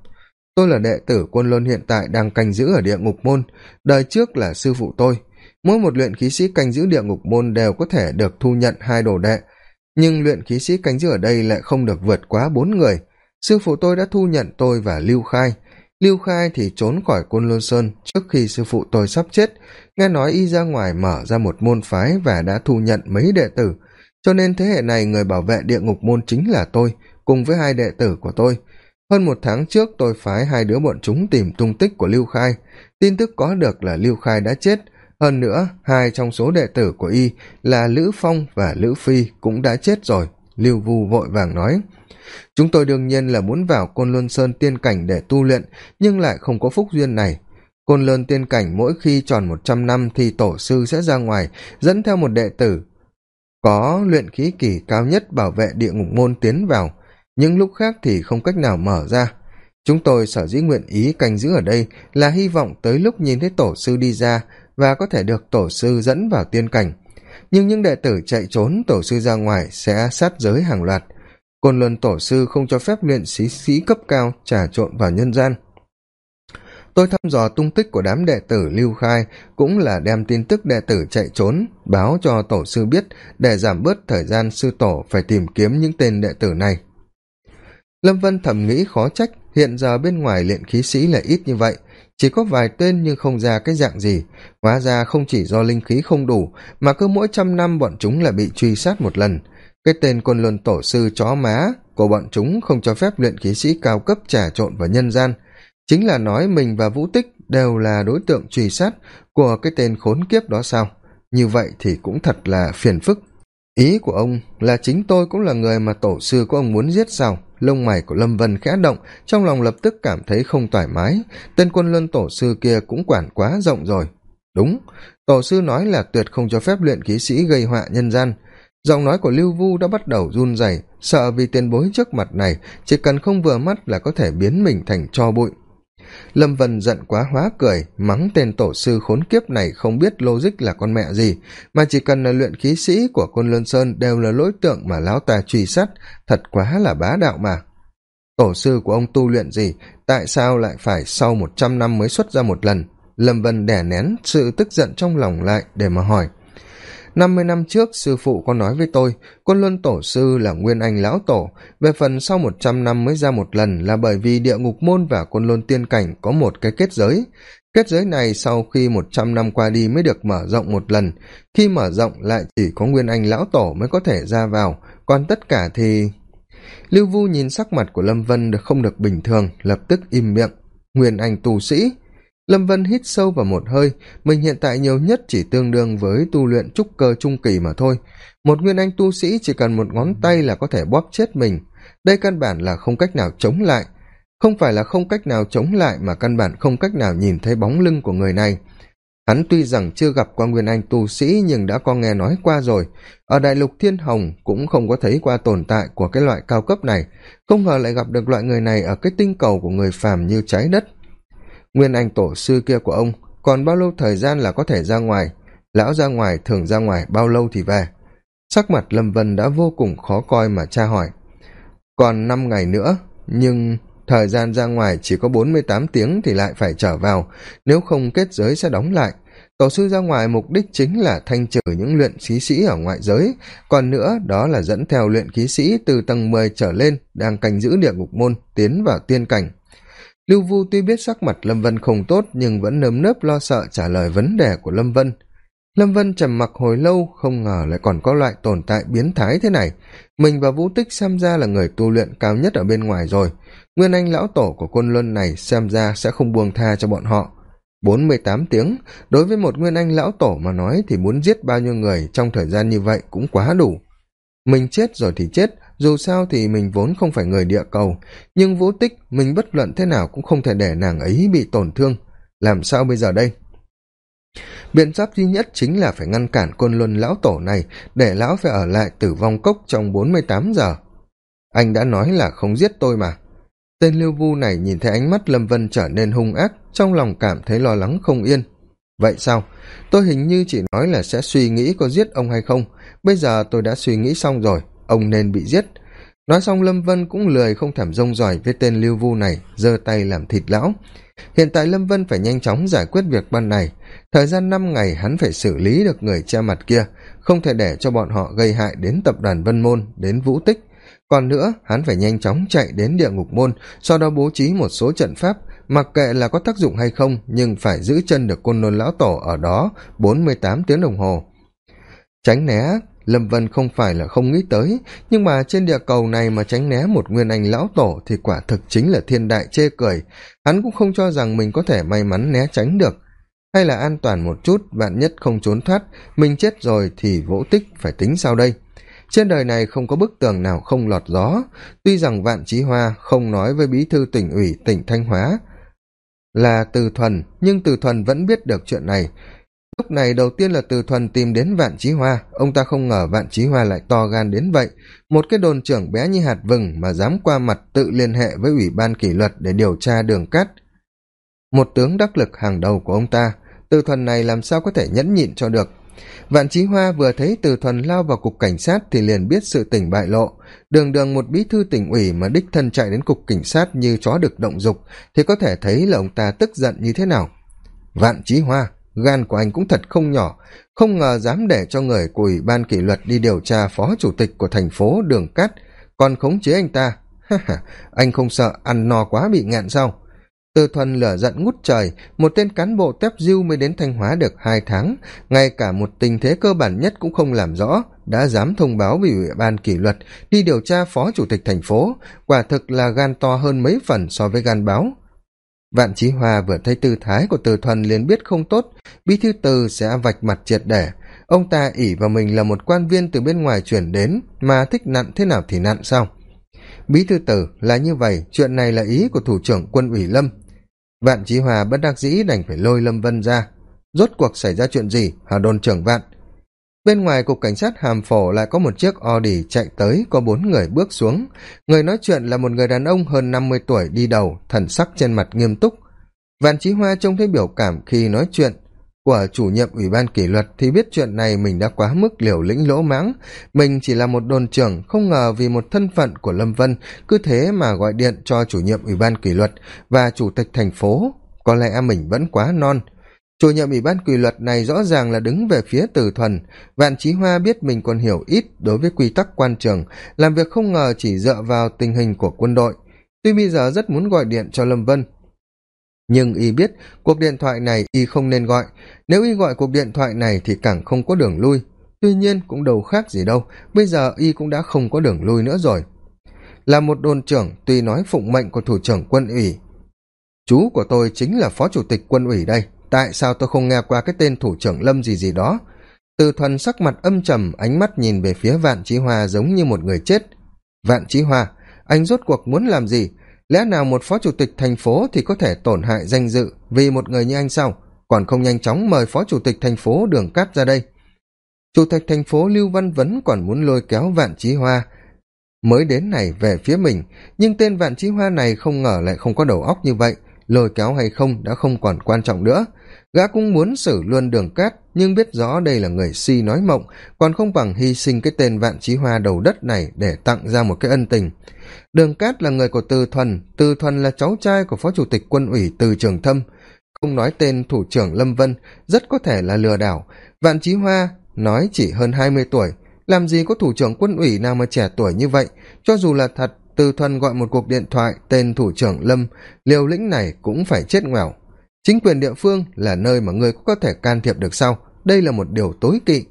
S1: Tôi là đệ tử quân luân hiện tại đang canh giữ ở địa ngục môn. Đời trước là sư phụ tôi. Mỗi một luyện khí sĩ canh giữ địa ngục môn đều có thể được thu nhận hai đồ đệ. Nhưng luyện khí sĩ canh giữ ở đây lại không được vượt quá bốn người. Sư phụ tôi đã thu nhận tôi và lưu khai lưu khai thì trốn khỏi côn lôn sơn trước khi sư phụ tôi sắp chết. Nghe nói y ra ngoài mở ra một môn phái và đã thu nhận mấy đệ tử. Cho nên thế hệ này người bảo vệ địa ngục môn chính là tôi, cùng với hai đệ tử của tôi. Hơn một tháng trước, tôi phái hai đứa bọn chúng tìm tung tích của lưu khai. Tin tức có được là lưu khai đã chết. Hơn nữa, hai trong số đệ tử của y là lữ phong và lữ phi cũng đã chết rồi. Lưu vu vội vàng nói chúng tôi đương nhiên là muốn vào côn luân sơn tiên cảnh để tu luyện, nhưng lại không có phúc duyên này. Côn luân tiên cảnh mỗi khi tròn một trăm năm thì tổ sư sẽ ra ngoài, dẫn theo một đệ tử. Có luyện khí kỳ cao nhất bảo vệ địa ngục môn tiến vào, nhưng lúc khác thì không cách nào mở ra. Chúng tôi sở dĩ nguyện ý canh giữ ở đây là hy vọng tới lúc nhìn thấy tổ sư đi ra và có thể được tổ sư dẫn vào tiên cảnh. Nhưng những đệ tử chạy trốn, tổ sư ra ngoài sẽ sát giới hàng loạt côn luân tổ sư không cho phép luyện sĩ sĩ cấp cao trà trộn vào nhân gian. Tôi thăm dò tung tích của đám đệ tử lưu khai, cũng là đem tin tức đệ tử chạy trốn, báo cho tổ sư biết, để giảm bớt thời gian sư tổ phải tìm kiếm những tên đệ tử này. Lâm vân thầm nghĩ khó trách, hiện giờ bên ngoài luyện khí sĩ là ít như vậy, chỉ có vài tên nhưng không ra cái dạng gì. Hóa ra không chỉ do linh khí không đủ, mà cứ mỗi trăm năm bọn chúng là bị truy sát một lần cái tên côn luân tổ sư chó má của bọn chúng không cho phép luyện khí sĩ cao cấp trà trộn vào nhân gian. Chính là nói mình và vũ tích đều là đối tượng truy sát của cái tên khốn kiếp đó sao? Như vậy thì cũng thật là phiền phức. Ý của ông là chính tôi cũng là người mà tổ sư của ông muốn giết sao? Lông mày của lâm vân khẽ động, trong lòng lập tức cảm thấy không thoải mái. Tên quân luân tổ sư kia cũng quản quá rộng rồi. Đúng, tổ sư nói là tuyệt không cho phép luyện khí sĩ gây họa nhân gian giọng nói của lưu vu đã bắt đầu run rẩy, sợ vì tiền bối trước mặt này chỉ cần không vừa mắt là có thể biến mình thành cho bụi. Lâm vân giận quá hóa cười, mắng tên tổ sư khốn kiếp này không biết logic là con mẹ gì, mà chỉ cần là luyện khí sĩ của côn lôn sơn đều là lỗi tượng mà lão ta truy sát, thật quá là bá đạo mà. Tổ sư của ông tu luyện gì, tại sao lại phải sau một trăm năm mới xuất ra một lần? Lâm vân đè nén sự tức giận trong lòng lại để mà hỏi năm mươi năm trước, sư phụ có nói với tôi, côn luân tổ sư là nguyên anh lão tổ. Về phần sau một trăm năm mới ra một lần là bởi vì địa ngục môn và côn luân tiên cảnh có một cái kết giới. Kết giới này sau khi một trăm năm qua đi mới được mở rộng một lần. Khi mở rộng lại chỉ có nguyên anh lão tổ mới có thể ra vào. Còn tất cả thì lưu vu nhìn sắc mặt của lâm vân được không được bình thường, lập tức im miệng. Nguyên anh tu sĩ lâm vân hít sâu vào một hơi, mình hiện tại nhiều nhất chỉ tương đương với tu luyện trúc cơ trung kỳ mà thôi. Một nguyên anh tu sĩ chỉ cần một ngón tay là có thể bóp chết mình. Đây căn bản là không cách nào chống lại. Không phải là không cách nào chống lại mà căn bản không cách nào nhìn thấy bóng lưng của người này. Hắn tuy rằng chưa gặp qua nguyên anh tu sĩ nhưng đã có nghe nói qua rồi. Ở đại lục thiên hồng cũng không có thấy qua tồn tại của cái loại cao cấp này. Không ngờ lại gặp được loại người này ở cái tinh cầu của người phàm như trái đất nguyên anh tổ sư kia của ông, còn bao lâu thời gian là có thể ra ngoài? Lão ra ngoài, thường ra ngoài bao lâu thì về? Sắc mặt lâm vân đã vô cùng khó coi mà tra hỏi. Còn năm ngày nữa, nhưng thời gian ra ngoài chỉ có bốn mươi tám tiếng thì lại phải trở vào. Nếu không, kết giới sẽ đóng lại. Tổ sư ra ngoài mục đích chính là thanh trừ những luyện khí sĩ ở ngoại giới. Còn nữa, đó là dẫn theo luyện khí sĩ từ tầng mười trở lên đang canh giữ địa ngục môn, tiến vào tiên cảnh lưu vu tuy biết sắc mặt lâm vân không tốt, nhưng vẫn nơm nớp lo sợ trả lời vấn đề của lâm vân. Lâm vân trầm mặc hồi lâu, không ngờ lại còn có loại tồn tại biến thái thế này. Mình và vũ tích xem ra là người tu luyện cao nhất ở bên ngoài rồi. Nguyên anh lão tổ của côn luân này xem ra sẽ không buông tha cho bọn họ. Bốn mươi tám tiếng, đối với một nguyên anh lão tổ mà nói thì muốn giết bao nhiêu người trong thời gian như vậy cũng quá đủ. Mình chết rồi thì chết dù sao thì mình vốn không phải người địa cầu, nhưng vũ tích mình bất luận thế nào cũng không thể để nàng ấy bị tổn thương. Làm sao bây giờ đây? Biện pháp duy nhất chính là phải ngăn cản côn luân lão tổ này để lão phải ở lại tử vong cốc trong bốn mươi tám giờ. Anh đã nói là không giết tôi mà. Tên lưu vu này nhìn thấy ánh mắt lâm vân trở nên hung ác, trong lòng cảm thấy lo lắng không yên. Vậy sao? Tôi hình như chỉ nói là sẽ suy nghĩ có giết ông hay không. Bây giờ tôi đã suy nghĩ xong rồi ông nên bị giết. Nói xong, lâm vân cũng lười không thèm rông giỏi với tên lưu vu này, giơ tay làm thịt lão. Hiện tại lâm vân phải nhanh chóng giải quyết việc ban này. Thời gian năm ngày hắn phải xử lý được người che mặt kia, không thể để cho bọn họ gây hại đến tập đoàn vân môn, đến vũ tích. Còn nữa, hắn phải nhanh chóng chạy đến địa ngục môn, sau đó bố trí một số trận pháp, mặc kệ là có tác dụng hay không, nhưng phải giữ chân được côn lôn lão tổ ở đó bốn mươi tám tiếng đồng hồ. Tránh né lâm vân không phải là không nghĩ tới, nhưng mà trên địa cầu này mà tránh né một nguyên anh lão tổ thì quả thực chính là thiên đại chê cười. Hắn cũng không cho rằng mình có thể may mắn né tránh được. Hay là an toàn một chút, vạn nhất không trốn thoát, mình chết rồi thì vỗ tích phải tính sao đây? Trên đời này không có bức tường nào không lọt gió. Tuy rằng vạn trí hoa không nói với bí thư tỉnh ủy tỉnh thanh hóa là từ thuần, nhưng từ thuần vẫn biết được chuyện này lúc này đầu tiên là từ thuần tìm đến vạn trí hoa. Ông ta không ngờ vạn trí hoa lại to gan đến vậy. Một cái đồn trưởng bé như hạt vừng mà dám qua mặt tự liên hệ với ủy ban kỷ luật để điều tra đường cát. Một tướng đắc lực hàng đầu của ông ta. Từ thuần này làm sao có thể nhẫn nhịn cho được? Vạn trí hoa vừa thấy từ thuần lao vào cục cảnh sát thì liền biết sự tỉnh bại lộ. Đường đường một bí thư tỉnh ủy mà đích thân chạy đến cục cảnh sát như chó được động dục thì có thể thấy là ông ta tức giận như thế nào. Vạn trí hoa gan của anh cũng thật không nhỏ. Không ngờ dám để cho người của ủy ban kỷ luật đi điều tra phó chủ tịch của thành phố đường cát. Còn khống chế anh ta, ha ha, anh không sợ ăn no quá bị ngạn sao? Từ thuần lửa giận ngút trời, một tên cán bộ tép diêu mới đến thanh hóa được hai tháng. Ngay cả một tình thế cơ bản nhất cũng không làm rõ, đã dám thông báo với ủy ban kỷ luật đi điều tra phó chủ tịch thành phố. Quả thực là gan to hơn mấy phần so với gan báo vạn trí hòa vừa thấy tư thái của từ thuần liền biết không tốt, bí thư từ sẽ vạch mặt triệt để. Ông ta ỉ vào mình là một quan viên từ bên ngoài chuyển đến, mà thích nặn thế nào thì nặn sao. Bí thư tử là như vậy, chuyện này là ý của thủ trưởng quân ủy lâm. Vạn trí hòa bất đắc dĩ đành phải lôi lâm vân ra. Rốt cuộc xảy ra chuyện gì, hả đồn trưởng vạn? Bên ngoài cục cảnh sát hàm phổ lại có một chiếc audi chạy tới, có bốn người bước xuống. Người nói chuyện là một người đàn ông hơn năm mươi tuổi đi đầu, thần sắc trên mặt nghiêm túc. Vạn trí hoa trông thấy biểu cảm khi nói chuyện của chủ nhiệm ủy ban kỷ luật thì biết chuyện này mình đã quá mức liều lĩnh lỗ mãng. Mình chỉ là một đồn trưởng, không ngờ vì một thân phận của lâm vân, cứ thế mà gọi điện cho chủ nhiệm ủy ban kỷ luật và chủ tịch thành phố. Có lẽ mình vẫn quá non chủ nhiệm ủy ban quy luật này rõ ràng là đứng về phía từ thuần vạn trí hoa biết mình còn hiểu ít đối với quy tắc quan trường, làm việc không ngờ chỉ dựa vào tình hình của quân đội. Tuy bây giờ rất muốn gọi điện cho lâm vân, nhưng y biết cuộc điện thoại này y không nên gọi. Nếu y gọi cuộc điện thoại này thì càng không có đường lui. Tuy nhiên cũng đâu khác gì đâu, bây giờ y cũng đã không có đường lui nữa rồi. Là một đồn trưởng, tuy nói phụng mệnh của thủ trưởng quân ủy, chú của tôi chính là phó chủ tịch quân ủy đây tại sao tôi không nghe qua cái tên thủ trưởng lâm gì gì đó? Từ thuần sắc mặt âm trầm, ánh mắt nhìn về phía vạn trí hoa giống như một người chết. Vạn trí hoa, anh rốt cuộc muốn làm gì? Lẽ nào một phó chủ tịch thành phố thì có thể tổn hại danh dự vì một người như anh sao? Còn không nhanh chóng mời phó chủ tịch thành phố đường cát ra đây. Chủ tịch thành phố lưu văn vấn còn muốn lôi kéo vạn trí hoa. Mới đến này về phía mình, nhưng tên vạn trí hoa này không ngờ lại không có đầu óc như vậy lôi kéo hay không đã không còn quan trọng nữa. Gã cũng muốn xử luôn đường cát, nhưng biết rõ đây là người si nói mộng, còn không bằng hy sinh cái tên vạn trí hoa đầu đất này để tặng ra một cái ân tình. Đường cát là người của từ thuần từ thuần là cháu trai của phó chủ tịch quân ủy từ trường thâm. Không nói tên thủ trưởng lâm vân, rất có thể là lừa đảo. Vạn trí hoa nói chỉ hơn hai mươi tuổi, làm gì có thủ trưởng quân ủy nào mà trẻ tuổi như vậy? Cho dù là thật từ thuần gọi một cuộc điện thoại tên thủ trưởng lâm, liều lĩnh này cũng phải chết ngoẻo. Chính quyền địa phương là nơi mà ngươi có thể can thiệp được sau. Đây là một điều tối kỵ.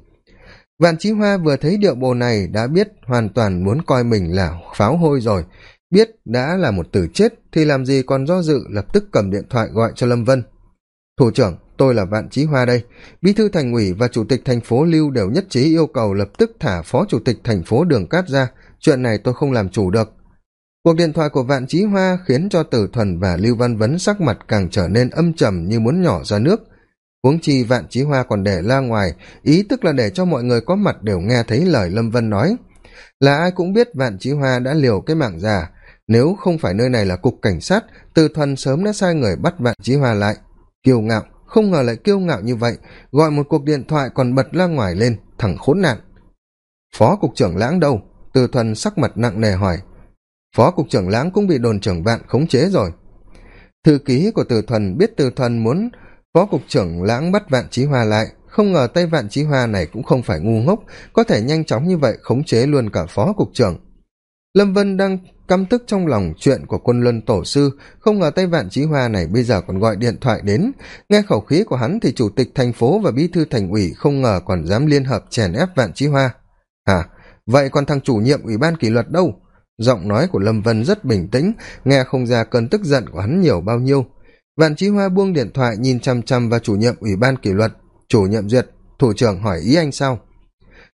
S1: Vạn trí hoa vừa thấy điệu bộ này đã biết hoàn toàn muốn coi mình là pháo hôi rồi. Biết đã là một từ chết thì làm gì còn do dự, lập tức cầm điện thoại gọi cho lâm vân. Thủ trưởng, tôi là vạn trí hoa đây. Bí thư thành ủy và chủ tịch thành phố lưu đều nhất trí yêu cầu lập tức thả phó chủ tịch thành phố đường cát ra. Chuyện này tôi không làm chủ được cuộc điện thoại của vạn trí hoa khiến cho tử thuần và lưu văn vấn sắc mặt càng trở nên âm trầm như muốn nhỏ ra nước. Huống chi vạn trí hoa còn để la ngoài, ý tức là để cho mọi người có mặt đều nghe thấy lời lâm vân nói. Là ai cũng biết vạn trí hoa đã liều cái mạng già. Nếu không phải nơi này là cục cảnh sát từ thuần sớm đã sai người bắt vạn trí hoa lại. Kiêu ngạo, không ngờ lại kiêu ngạo như vậy, gọi một cuộc điện thoại còn bật la ngoài lên thẳng khốn nạn. Phó cục trưởng lãng đâu? Từ thuần sắc mặt nặng nề hỏi phó cục trưởng lãng cũng bị đồn trưởng vạn khống chế rồi. Thư ký của từ thuần biết từ thuần muốn phó cục trưởng lãng bắt vạn trí hoa lại. Không ngờ tay vạn trí hoa này cũng không phải ngu ngốc, có thể nhanh chóng như vậy khống chế luôn cả phó cục trưởng. Lâm vân đang căm tức trong lòng chuyện của quân luân tổ sư. Không ngờ tay vạn trí hoa này bây giờ còn gọi điện thoại đến. Nghe khẩu khí của hắn thì chủ tịch thành phố và bí thư thành ủy không ngờ còn dám liên hợp chèn ép vạn trí hoa. À vậy còn thằng chủ nhiệm ủy ban kỷ luật đâu? Giọng nói của lâm vân rất bình tĩnh, nghe không ra cơn tức giận của hắn nhiều bao nhiêu. Vạn trí hoa buông điện thoại nhìn chăm chăm vào chủ nhiệm ủy ban kỷ luật. Chủ nhiệm duyệt, thủ trưởng hỏi ý anh sao?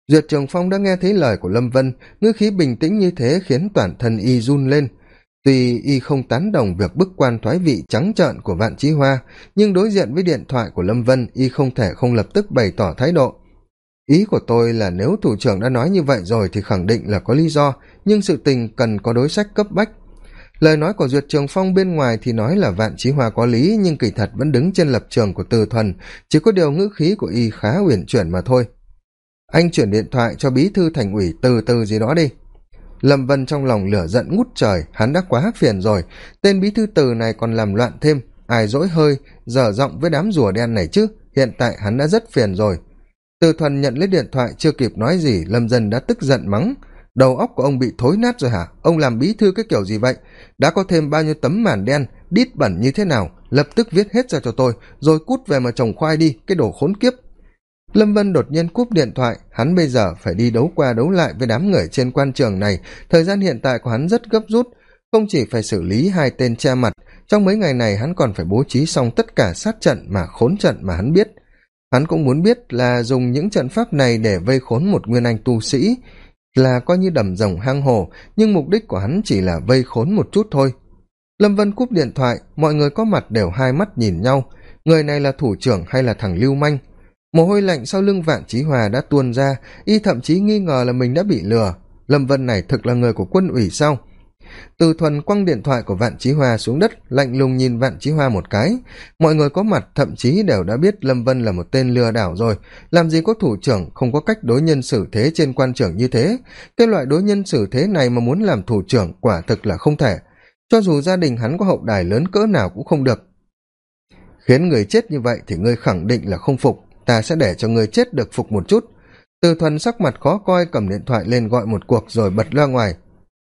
S1: Duyệt trường phong đã nghe thấy lời của lâm vân, ngữ khí bình tĩnh như thế khiến toàn thân y run lên. Tuy y không tán đồng việc bức quan thoái vị trắng trợn của vạn trí hoa, nhưng đối diện với điện thoại của lâm vân y không thể không lập tức bày tỏ thái độ ý của tôi là nếu thủ trưởng đã nói như vậy rồi thì khẳng định là có lý do, nhưng sự tình cần có đối sách cấp bách. Lời nói của duyệt trường phong bên ngoài thì nói là vạn trí hòa có lý, nhưng kỳ thật vẫn đứng trên lập trường của từ thuần, chỉ có điều ngữ khí của y khá uyển chuyển mà thôi. Anh chuyển điện thoại cho bí thư thành ủy từ từ gì đó đi. Lâm vân trong lòng lửa giận ngút trời, hắn đã quá phiền rồi. Tên bí thư từ này còn làm loạn thêm, ai dỗi hơi, dở giọng với đám rùa đen này chứ. Hiện tại hắn đã rất phiền rồi từ thuần nhận lấy điện thoại, chưa kịp nói gì, lâm dân đã tức giận mắng. Đầu óc của ông bị thối nát rồi hả? Ông làm bí thư cái kiểu gì vậy? Đã có thêm bao nhiêu tấm màn đen, đít bẩn như thế nào? Lập tức viết hết ra cho tôi, rồi cút về mà trồng khoai đi, cái đồ khốn kiếp. Lâm vân đột nhiên cúp điện thoại. Hắn bây giờ phải đi đấu qua đấu lại với đám người trên quan trường này. Thời gian hiện tại của hắn rất gấp rút. Không chỉ phải xử lý hai tên che mặt, trong mấy ngày này hắn còn phải bố trí xong tất cả sát trận mà khốn trận mà hắn biết hắn cũng muốn biết là dùng những trận pháp này để vây khốn một nguyên anh tu sĩ là coi như đầm rồng hang hồ nhưng mục đích của hắn chỉ là vây khốn một chút thôi. Lâm vân cúp điện thoại, mọi người có mặt đều hai mắt nhìn nhau. Người này là thủ trưởng hay là thằng lưu manh? Mồ hôi lạnh sau lưng vạn trí hòa đã tuôn ra, y thậm chí nghi ngờ là mình đã bị lừa. Lâm vân này thực là người của quân ủy sao? Từ thuần quăng điện thoại của vạn trí hoa xuống đất, lạnh lùng nhìn vạn trí hoa một cái. Mọi người có mặt, thậm chí đều đã biết lâm vân là một tên lừa đảo rồi. Làm gì có thủ trưởng, không có cách đối nhân xử thế trên quan trưởng như thế. Cái loại đối nhân xử thế này mà muốn làm thủ trưởng, quả thực là không thể. Cho dù gia đình hắn có hậu đài lớn cỡ nào cũng không được. Khiến người chết như vậy thì ngươi khẳng định là không phục. Ta sẽ để cho người chết được phục một chút. Từ thuần sắc mặt khó coi cầm điện thoại lên gọi một cuộc rồi bật loa ngoài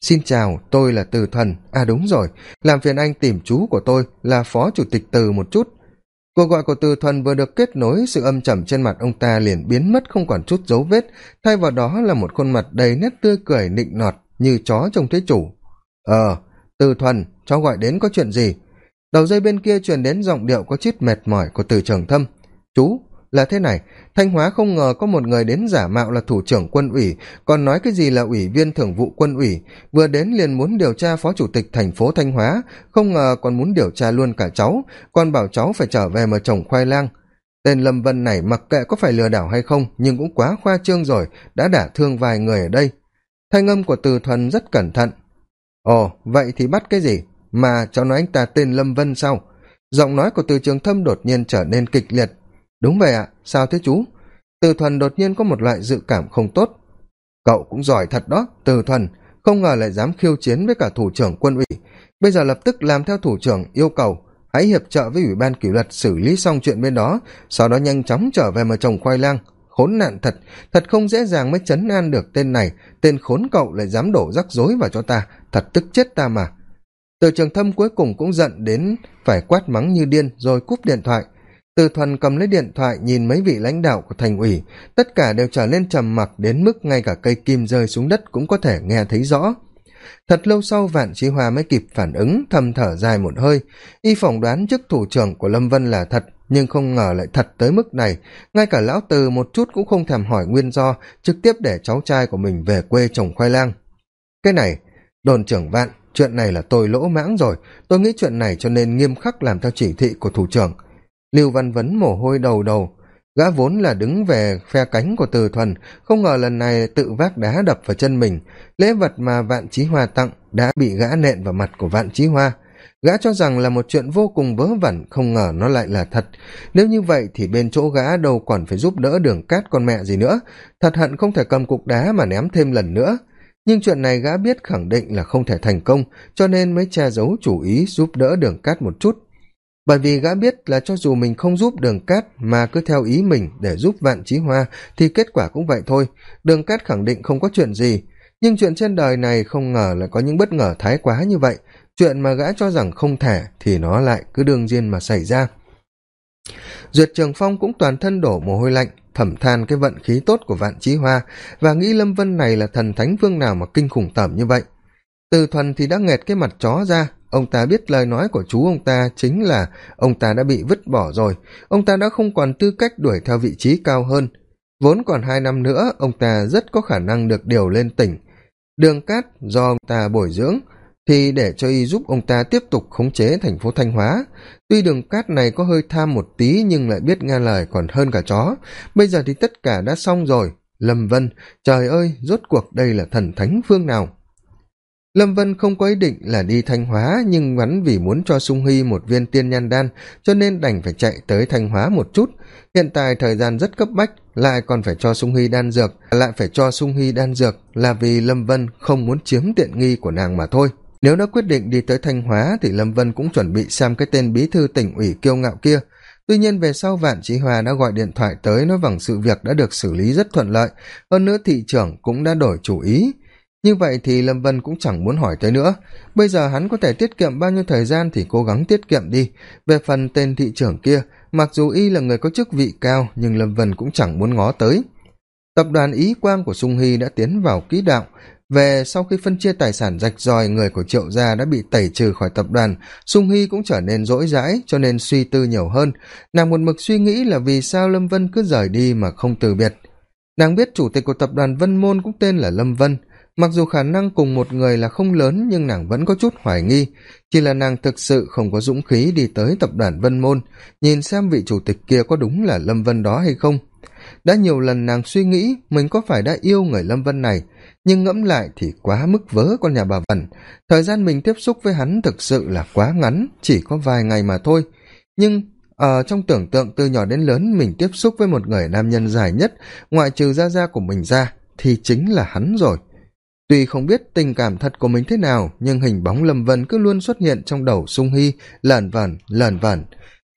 S1: xin chào, tôi là từ thần. À đúng rồi. Làm phiền anh tìm chú của tôi là phó chủ tịch từ một chút. Cuộc gọi của từ thuần vừa được kết nối, sự âm trầm trên mặt ông ta liền biến mất không còn chút dấu vết. Thay vào đó là một khuôn mặt đầy nét tươi cười nịnh nọt như chó trông thấy chủ. Ờ từ thuần cháu gọi đến có chuyện gì? Đầu dây bên kia truyền đến giọng điệu có chút mệt mỏi của từ trường thâm. Chú là thế này. Thanh hóa không ngờ có một người đến giả mạo là thủ trưởng quân ủy, còn nói cái gì là ủy viên thường vụ quân ủy. Vừa đến liền muốn điều tra phó chủ tịch thành phố thanh hóa, không ngờ còn muốn điều tra luôn cả cháu, còn bảo cháu phải trở về mà trồng khoai lang. Tên lâm vân này mặc kệ có phải lừa đảo hay không, nhưng cũng quá khoa trương rồi, đã đả thương vài người ở đây. Thanh âm của từ thuần rất cẩn thận. Ồ, vậy thì bắt cái gì? Mà cháu nói anh ta tên lâm vân sao? Giọng nói của từ trường thâm đột nhiên trở nên kịch liệt đúng vậy ạ, sao thế chú? Từ thuần đột nhiên có một loại dự cảm không tốt. Cậu cũng giỏi thật đó, từ thuần. Không ngờ lại dám khiêu chiến với cả thủ trưởng quân ủy. Bây giờ lập tức làm theo thủ trưởng yêu cầu. Hãy hiệp trợ với ủy ban kỷ luật xử lý xong chuyện bên đó, sau đó nhanh chóng trở về mà trồng khoai lang. Khốn nạn thật thật không dễ dàng mới chấn an được tên này. Tên khốn cậu lại dám đổ rắc rối vào cho ta. Thật tức chết ta mà. Từ trường thâm cuối cùng cũng giận đến phải quát mắng như điên, rồi cúp điện thoại từ thuần cầm lấy điện thoại, nhìn mấy vị lãnh đạo của thành ủy, tất cả đều trở nên trầm mặc đến mức ngay cả cây kim rơi xuống đất cũng có thể nghe thấy rõ. Thật lâu sau, vạn trí hoa mới kịp phản ứng, thầm thở dài một hơi. Y phỏng đoán chức thủ trưởng của lâm vân là thật, nhưng không ngờ lại thật tới mức này. Ngay cả lão từ một chút cũng không thèm hỏi nguyên do, trực tiếp để cháu trai của mình về quê trồng khoai lang. Cái này, đồn trưởng vạn, chuyện này là tôi lỗ mãng rồi. Tôi nghĩ chuyện này cho nên nghiêm khắc làm theo chỉ thị của thủ trưởng lưu văn vấn mồ hôi đầu đầu. Gã vốn là đứng về phe cánh của từ thuần, không ngờ lần này tự vác đá đập vào chân mình. Lễ vật mà vạn trí hoa tặng đã bị gã nện vào mặt của vạn trí hoa. Gã cho rằng là một chuyện vô cùng vớ vẩn, không ngờ nó lại là thật. Nếu như vậy thì bên chỗ gã đâu còn phải giúp đỡ đường cát con mẹ gì nữa. Thật hận không thể cầm cục đá mà ném thêm lần nữa. Nhưng chuyện này gã biết khẳng định là không thể thành công, cho nên mới che giấu chủ ý giúp đỡ đường cát một chút bởi vì gã biết là cho dù mình không giúp đường cát mà cứ theo ý mình để giúp vạn trí hoa thì kết quả cũng vậy thôi. Đường cát khẳng định không có chuyện gì. Nhưng chuyện trên đời này không ngờ lại có những bất ngờ thái quá như vậy. Chuyện mà gã cho rằng không thể thì nó lại cứ đương nhiên mà xảy ra. Duyệt trường phong cũng toàn thân đổ mồ hôi lạnh thẩm than cái vận khí tốt của vạn trí hoa và nghĩ lâm vân này là thần thánh vương nào mà kinh khủng tởm như vậy. Từ thuần thì đã nghẹt cái mặt chó ra ông ta biết lời nói của chú ông ta chính là, ông ta đã bị vứt bỏ rồi. Ông ta đã không còn tư cách đuổi theo vị trí cao hơn. Vốn còn hai năm nữa, ông ta rất có khả năng được điều lên tỉnh. Đường cát do ông ta bồi dưỡng, thì để cho y giúp ông ta tiếp tục khống chế thành phố thanh hóa. Tuy đường cát này có hơi tham một tí, nhưng lại biết nghe lời còn hơn cả chó. Bây giờ thì tất cả đã xong rồi. Lâm vân, trời ơi, rốt cuộc đây là thần thánh phương nào? Lâm vân không có ý định là đi thanh hóa, nhưng hắn vì muốn cho sung hy một viên tiên nhan đan, cho nên đành phải chạy tới thanh hóa một chút. Hiện tại thời gian rất cấp bách, lại còn phải cho sung hy đan dược, lại phải cho sung hy đan dược là vì lâm vân không muốn chiếm tiện nghi của nàng mà thôi. Nếu đã quyết định đi tới thanh hóa thì lâm vân cũng chuẩn bị xem cái tên bí thư tỉnh ủy kiêu ngạo kia. Tuy nhiên về sau vạn trí hòa đã gọi điện thoại tới nói bằng sự việc đã được xử lý rất thuận lợi. Hơn nữa thị trưởng cũng đã đổi chủ ý như vậy thì lâm vân cũng chẳng muốn hỏi tới nữa. Bây giờ hắn có thể tiết kiệm bao nhiêu thời gian thì cố gắng tiết kiệm đi. Về phần tên thị trưởng kia, mặc dù y là người có chức vị cao, nhưng lâm vân cũng chẳng muốn ngó tới. Tập đoàn ý quang của sung hy đã tiến vào kỹ đạo. Về sau khi phân chia tài sản rạch ròi, người của triệu gia đã bị tẩy trừ khỏi tập đoàn, sung hy cũng trở nên rỗi rãi, cho nên suy tư nhiều hơn. Nàng một mực suy nghĩ là vì sao lâm vân cứ rời đi mà không từ biệt. Nàng biết chủ tịch của tập đoàn vân môn cũng tên là lâm vân mặc dù khả năng cùng một người là không lớn, nhưng nàng vẫn có chút hoài nghi. Chỉ là nàng thực sự không có dũng khí đi tới tập đoàn vân môn, nhìn xem vị chủ tịch kia có đúng là lâm vân đó hay không. Đã nhiều lần nàng suy nghĩ mình có phải đã yêu người lâm vân này, nhưng ngẫm lại thì quá mức vớ con nhà bà vẩn thời gian mình tiếp xúc với hắn thực sự là quá ngắn, chỉ có vài ngày mà thôi. Nhưng ở trong tưởng tượng từ nhỏ đến lớn mình tiếp xúc với một người nam nhân dài nhất, ngoại trừ gia gia của mình ra, thì chính là hắn rồi tuy không biết tình cảm thật của mình thế nào, nhưng hình bóng lâm vân cứ luôn xuất hiện trong đầu sung hy lờn vẩn lờn vẩn.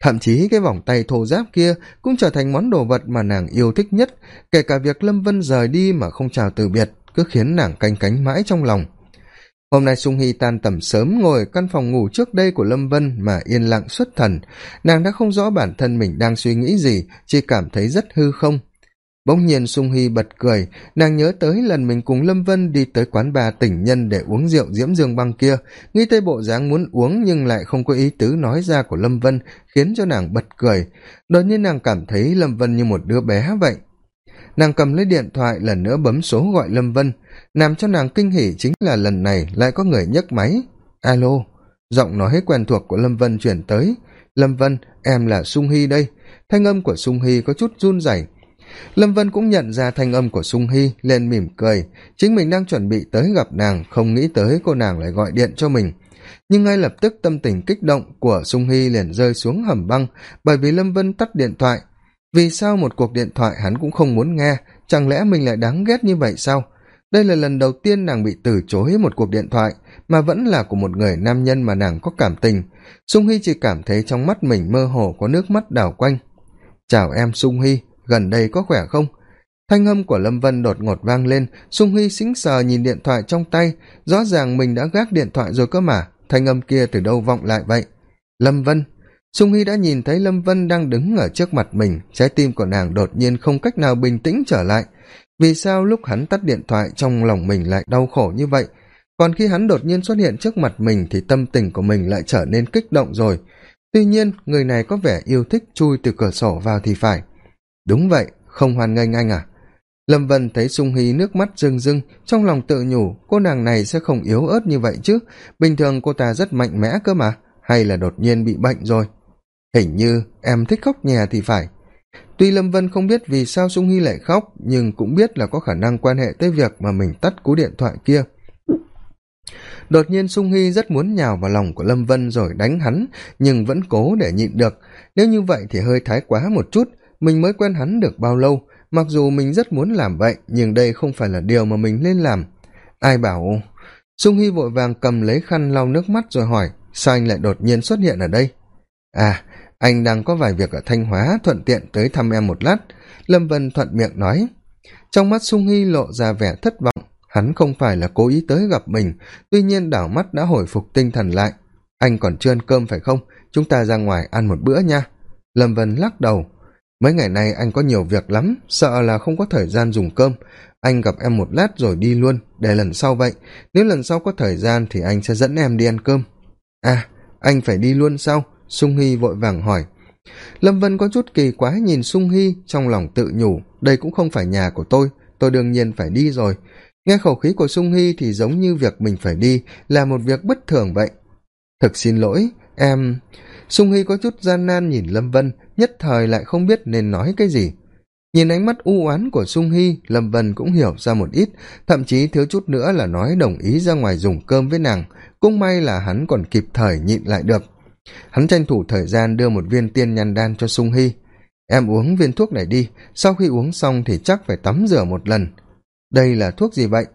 S1: Thậm chí cái vòng tay thô giáp kia cũng trở thành món đồ vật mà nàng yêu thích nhất, kể cả việc lâm vân rời đi mà không chào từ biệt, cứ khiến nàng canh cánh mãi trong lòng. Hôm nay sung hy tan tầm sớm ngồi ở căn phòng ngủ trước đây của lâm vân mà yên lặng xuất thần. Nàng đã không rõ bản thân mình đang suy nghĩ gì, chỉ cảm thấy rất hư không bỗng nhiên sung hy bật cười. Nàng nhớ tới lần mình cùng lâm vân đi tới quán bà tỉnh nhân để uống rượu diễm dương băng kia. Nghĩ tới bộ dáng muốn uống nhưng lại không có ý tứ nói ra của lâm vân, khiến cho nàng bật cười. Đột nhiên nàng cảm thấy lâm vân như một đứa bé vậy. Nàng cầm lấy điện thoại lần nữa bấm số gọi lâm vân. Làm cho nàng kinh hỉ chính là lần này lại có người nhấc máy. Alo, giọng nói quen thuộc của lâm vân chuyển tới. Lâm vân, em là sung hy đây. Thanh âm của sung hy có chút run rẩy lâm vân cũng nhận ra thanh âm của sung hy lên mỉm cười. Chính mình đang chuẩn bị tới gặp nàng, không nghĩ tới cô nàng lại gọi điện cho mình. Nhưng ngay lập tức tâm tình kích động của sung hy liền rơi xuống hầm băng, bởi vì lâm vân tắt điện thoại. Vì sao một cuộc điện thoại hắn cũng không muốn nghe, chẳng lẽ mình lại đáng ghét như vậy sao? Đây là lần đầu tiên nàng bị từ chối một cuộc điện thoại, mà vẫn là của một người nam nhân mà nàng có cảm tình. Sung hy chỉ cảm thấy trong mắt mình mơ hồ có nước mắt đảo quanh. Chào em, sung hy gần đây có khỏe không? Thanh âm của lâm vân đột ngột vang lên, sung hy sững sờ nhìn điện thoại trong tay. Rõ ràng mình đã gác điện thoại rồi cơ mà. Thanh âm kia từ đâu vọng lại vậy? Lâm vân. Sung hy đã nhìn thấy lâm vân đang đứng ở trước mặt mình. Trái tim của nàng đột nhiên không cách nào bình tĩnh trở lại. Vì sao lúc hắn tắt điện thoại trong lòng mình lại đau khổ như vậy? Còn khi hắn đột nhiên xuất hiện trước mặt mình thì tâm tình của mình lại trở nên kích động rồi. Tuy nhiên, người này có vẻ yêu thích chui từ cửa sổ vào thì phải đúng vậy, không hoan nghênh anh à? Lâm vân thấy sung hy nước mắt rưng rưng, trong lòng tự nhủ, cô nàng này sẽ không yếu ớt như vậy chứ. Bình thường cô ta rất mạnh mẽ cơ mà, hay là đột nhiên bị bệnh rồi? Hình như em thích khóc nhè thì phải. Tuy lâm vân không biết vì sao sung hy lại khóc, nhưng cũng biết là có khả năng quan hệ tới việc mà mình tắt cú điện thoại kia. Đột nhiên sung hy rất muốn nhào vào lòng của lâm vân rồi đánh hắn, nhưng vẫn cố để nhịn được. Nếu như vậy thì hơi thái quá một chút mình mới quen hắn được bao lâu. Mặc dù mình rất muốn làm vậy, nhưng đây không phải là điều mà mình nên làm. Ai bảo? Sung hy vội vàng cầm lấy khăn lau nước mắt rồi hỏi, sao anh lại đột nhiên xuất hiện ở đây? À anh đang có vài việc ở thanh hóa, thuận tiện tới thăm em một lát. Lâm vân thuận miệng nói. Trong mắt sung hy lộ ra vẻ thất vọng. Hắn không phải là cố ý tới gặp mình. Tuy nhiên đảo mắt đã hồi phục tinh thần lại. Anh còn chưa ăn cơm phải không? Chúng ta ra ngoài ăn một bữa nha. Lâm vân lắc đầu mấy ngày nay anh có nhiều việc lắm, sợ là không có thời gian dùng cơm. Anh gặp em một lát rồi đi luôn, để lần sau vậy. Nếu lần sau có thời gian thì anh sẽ dẫn em đi ăn cơm. À anh phải đi luôn sao? Sung hy vội vàng hỏi. Lâm vân có chút kỳ quái nhìn sung hy, trong lòng tự nhủ, đây cũng không phải nhà của tôi tôi đương nhiên phải đi rồi. Nghe khẩu khí của sung hy thì giống như việc mình phải đi là một việc bất thường vậy. Thực xin lỗi, em sung hy có chút gian nan nhìn lâm vân, nhất thời lại không biết nên nói cái gì. Nhìn ánh mắt u oán của sung hy lâm vân cũng hiểu ra một ít, thậm chí thiếu chút nữa là nói đồng ý ra ngoài dùng cơm với nàng, cũng may là hắn còn kịp thời nhịn lại được. Hắn tranh thủ thời gian đưa một viên tiên nhăn đan cho sung hy em uống viên thuốc này đi, sau khi uống xong thì chắc phải tắm rửa một lần. Đây là thuốc gì vậy?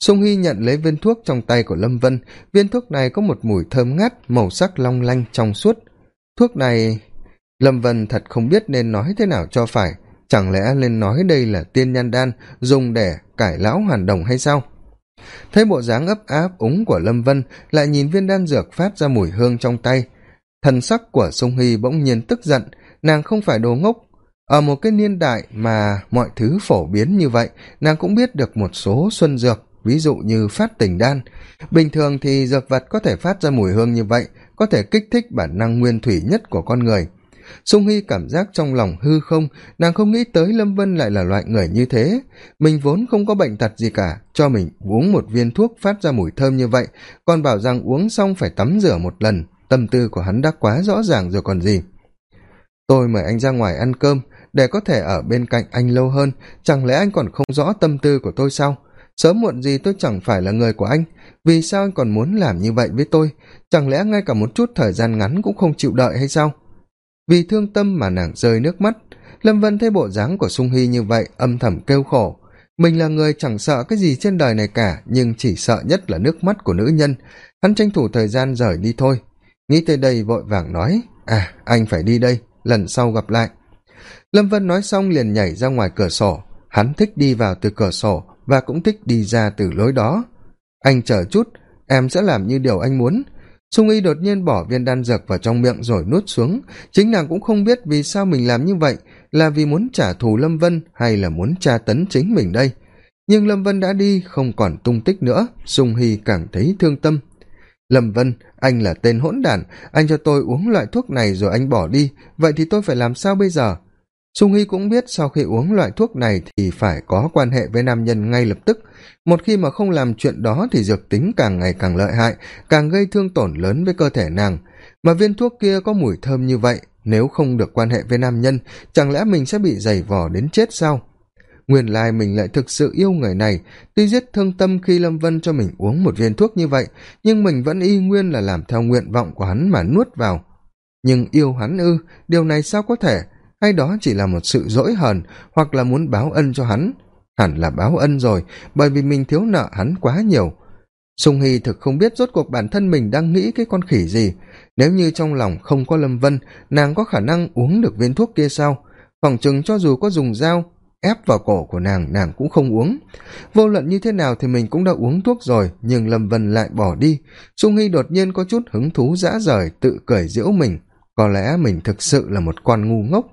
S1: Sung hy nhận lấy viên thuốc trong tay của lâm vân. Viên thuốc này có một mùi thơm ngát, màu sắc long lanh trong suốt thuốc này, lâm vân thật không biết nên nói thế nào cho phải. Chẳng lẽ nên nói đây là tiên nhan đan dùng để cải lão hoàn đồng hay sao? Thấy bộ dáng ấp áp úng của lâm vân, lại nhìn viên đan dược phát ra mùi hương trong tay. Thần sắc của sông hy bỗng nhiên tức giận, nàng không phải đồ ngốc. Ở một cái niên đại mà mọi thứ phổ biến như vậy, nàng cũng biết được một số xuân dược, ví dụ như phát tình đan. Bình thường thì dược vật có thể phát ra mùi hương như vậy có thể kích thích bản năng nguyên thủy nhất của con người. Sung hy cảm giác trong lòng hư không, nàng không nghĩ tới lâm vân lại là loại người như thế. Mình vốn không có bệnh tật gì cả, cho mình uống một viên thuốc phát ra mùi thơm như vậy, còn bảo rằng uống xong phải tắm rửa một lần, tâm tư của hắn đã quá rõ ràng rồi còn gì. Tôi mời anh ra ngoài ăn cơm, để có thể ở bên cạnh anh lâu hơn, chẳng lẽ anh còn không rõ tâm tư của tôi sao? Sớm muộn gì tôi chẳng phải là người của anh. Vì sao anh còn muốn làm như vậy với tôi? Chẳng lẽ ngay cả một chút thời gian ngắn cũng không chịu đợi hay sao? Vì thương tâm mà nàng rơi nước mắt. Lâm vân thấy bộ dáng của sung hy như vậy, âm thầm kêu khổ. Mình là người chẳng sợ cái gì trên đời này cả, nhưng chỉ sợ nhất là nước mắt của nữ nhân. Hắn tranh thủ thời gian rời đi thôi. Nghĩ tới đây vội vàng nói à anh phải đi đây, lần sau gặp lại. Lâm vân nói xong liền nhảy ra ngoài cửa sổ. Hắn thích đi vào từ cửa sổ và cũng thích đi ra từ lối đó. Anh chờ chút, em sẽ làm như điều anh muốn. Sung y đột nhiên bỏ viên đan dược vào trong miệng rồi nuốt xuống. Chính nàng cũng không biết vì sao mình làm như vậy, là vì muốn trả thù lâm vân hay là muốn tra tấn chính mình đây. Nhưng lâm vân đã đi, không còn tung tích nữa. Sung hy càng thấy thương tâm. Lâm vân, anh là tên hỗn đản. Anh cho tôi uống loại thuốc này rồi anh bỏ đi. Vậy thì tôi phải làm sao bây giờ? Sung hy cũng biết sau khi uống loại thuốc này thì phải có quan hệ với nam nhân ngay lập tức. Một khi mà không làm chuyện đó thì dược tính càng ngày càng lợi hại, càng gây thương tổn lớn với cơ thể nàng. Mà viên thuốc kia có mùi thơm như vậy, nếu không được quan hệ với nam nhân, chẳng lẽ mình sẽ bị giày vò đến chết sao? Nguyên lai mình lại thực sự yêu người này. Tuy giết thương tâm khi lâm vân cho mình uống một viên thuốc như vậy, nhưng mình vẫn y nguyên là làm theo nguyện vọng của hắn mà nuốt vào. Nhưng yêu hắn ư, điều này sao có thể? Hay đó chỉ là một sự dỗi hờn hoặc là muốn báo ân cho hắn. Hẳn là báo ân rồi, bởi vì mình thiếu nợ hắn quá nhiều. Sung hy thực không biết rốt cuộc bản thân mình đang nghĩ cái con khỉ gì. Nếu như trong lòng không có lâm vân, nàng có khả năng uống được viên thuốc kia sao? Phỏng chừng cho dù có dùng dao ép vào cổ của nàng nàng cũng không uống. Vô luận như thế nào thì mình cũng đã uống thuốc rồi, nhưng lâm vân lại bỏ đi. Sung hy đột nhiên có chút hứng thú dã rời, tự cười giễu mình. Có lẽ mình thực sự là một con ngu ngốc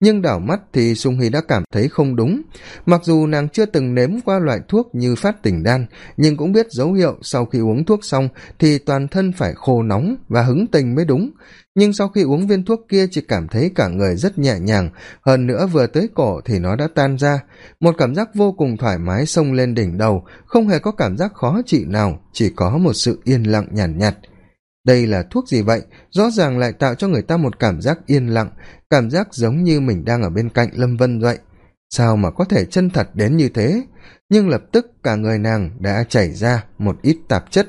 S1: nhưng đảo mắt thì sung hy đã cảm thấy không đúng. Mặc dù nàng chưa từng nếm qua loại thuốc như phát tỉnh đan nhưng cũng biết dấu hiệu sau khi uống thuốc xong thì toàn thân phải khô nóng và hứng tình mới đúng. Nhưng sau khi uống viên thuốc kia chỉ cảm thấy cả người rất nhẹ nhàng. Hơn nữa vừa tới cổ thì nó đã tan ra. Một cảm giác vô cùng thoải mái xông lên đỉnh đầu không hề có cảm giác khó chịu nào chỉ có một sự yên lặng nhàn nhạt, nhạt đây là thuốc gì vậy? Rõ ràng lại tạo cho người ta một cảm giác yên lặng, cảm giác giống như mình đang ở bên cạnh lâm vân vậy. Sao mà có thể chân thật đến như thế? Nhưng lập tức cả người nàng đã chảy ra một ít tạp chất.